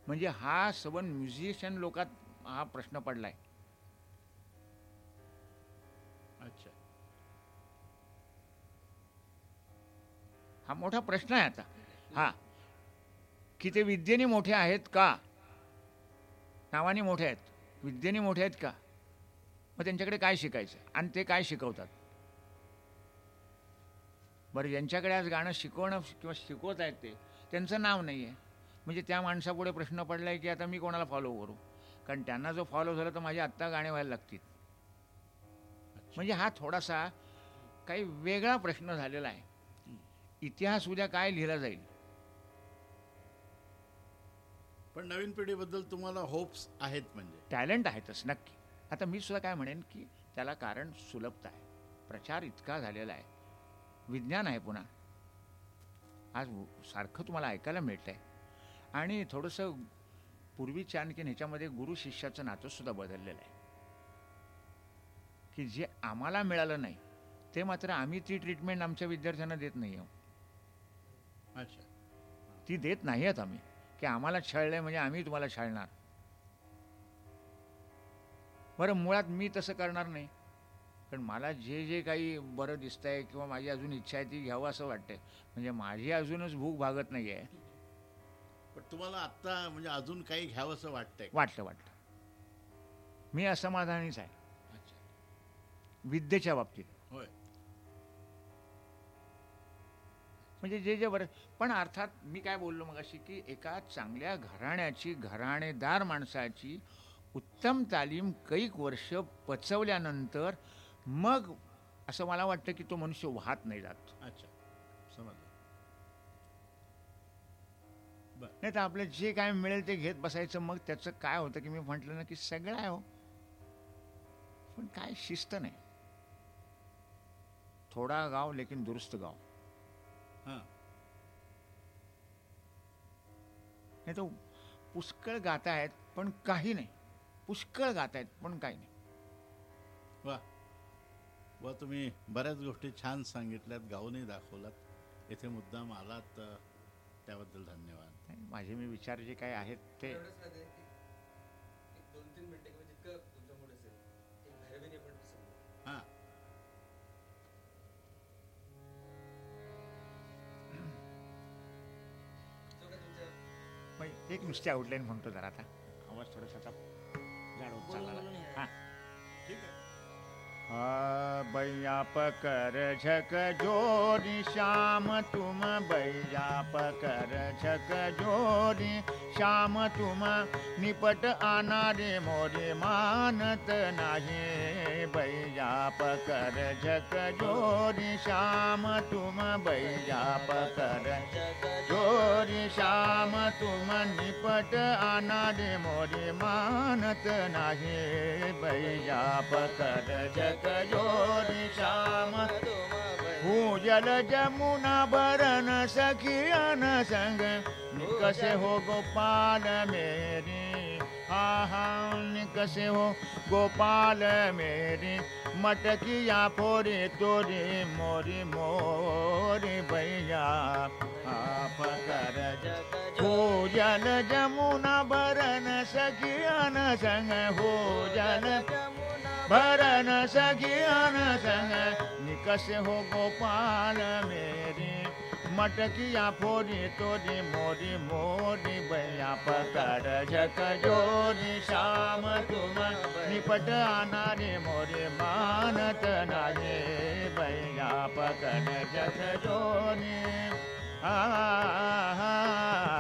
म्हणजे हा सबन म्युझिशियन लोकात हा प्रश्न पडलाय. अच्छा. हा मोठा प्रश्न आहे आता. हा. की ते विद्येने मोठे आहेत का? नावाने मोठे आहेत. विद्येने मोठे आहेत का? मग त्यांच्याकडे काय शिकायचं? आणि ते काय शिकवतात? बरं ज्यांच्याकडे आज गाणं शिकवणं किंवा शिकवत आहेत ते त्यांचं नाव नाही आहे म्हणजे त्या माणसापुढे प्रश्न पडलाय की आता मी कोणाला फॉलो करू? कारण त्यांना जो फॉलो झाला तर माझे आत्ता गाणे व्हायला लागतील. म्हणजे हा थोडासा काही वेगळा प्रश्न झालेला आहे. इतिहास उद्या काय लिहिला जाईल? पण नवीन पिढीबद्दल तुम्हाला होप्स आहेत म्हणजे? टॅलेंट आहेतच नक्की. आता मी सुद्धा काय म्हणेन की त्याला कारण सुलभता आहे. प्रचार इतका झालेला आहे. विज्ञान आहे पुन्हा. आज सारखं तुम्हाला ऐकायला मिळतं आहे आणि थोडंसं पूर्वीच्या आणखीन ह्याच्यामध्ये गुरु शिष्याचं नातं सुद्धा बदललेलं आहे. की जे आम्हाला मिळालं नाही ते मात्र आम्ही ती ट्रीटमेंट आमच्या विद्यार्थ्यांना देत नाही आहोत अच्छा. ती देत नाही आहेत आम्ही. की आम्हाला छळलंय म्हणजे आम्ही तुम्हाला छळणार. बरं मुळात मी तसं करणार नाही. कारण मला जे जे काही बरं दिसतंय किंवा माझी अजून इच्छा आहे ती घ्यावं असं वाटतंय. म्हणजे माझी अजूनच भूक भागत नाही आहे पण तुम्हाला आत्ता म्हणजे अजून काही घ्यावं असं वाटतंय? वाटलं वाटलं. मी असमाधानीच आहे. अच्छा. विद्येच्या बाबतीत. होय. म्हणजे जे जे बरं. पण अर्थात मी काय बोललो मग अशी की एका चांगल्या घराण्याची घराणेदार माणसाची उत्तम तालीम कैक वर्ष पचवल्यानंतर मग असं मला वाटतं की तो मनुष्य वाहत नाही जात अच्छा. समजलं. नाही तर आपलं जे काय मिळेल ते घेत बसायचं. मग त्याचं काय होतं की मी म्हटलं ना की सगळं आहे हो. पण काय शिस्त नाही. थोडा गाव लेकिन दुरुस्त गाव. हां. नाही तर पुष्कळ गाता आहेत पण काही नाही. पुष्कळ गात आहेत पण काही नाही. वा. वा तुम्ही बऱ्याच गोष्टी छान सांगितल्यात गाऊनही दाखवलात. इथे मुद्दाम आलात त्याबद्दल धन्यवाद. माझे मी विचार जे काय आहेत ते हां. एक नुसती आउटलाईन म्हणतो जरा आता. आवाज थोडासा आता जाड होत बोलून चालला हे. बैया पकर झक जोरी श्याम तुम बैया पकर झक जोरी श्याम तुम निपट आना रे मोरे मानत नाही। बैया पकर झक जोरी श्याम तुम बैया पकर जोरी श्याम तुम निपट आना रे मोरे मानत नाही। बैया पकर जोरी श्याम। भूजल जमुना बरन सखियन संग निकसे हो गोपाल मेरी। आहा निकसे हो गोपाल मेरी। मटकिया फोरी तोरी मोरी मोरी भैया। आप कर हो जल जमुना बरन सखियन संग हो जल भरन सखियन संग निकस हो गोपाल मेरी। मटकिया फोरी तोरी मोरी मोरी भैया पकड़ झक जोरी श्याम तुम। निपट आना रे मोरे मानत नारे भैया पकड़ झक जोरी। आ भैया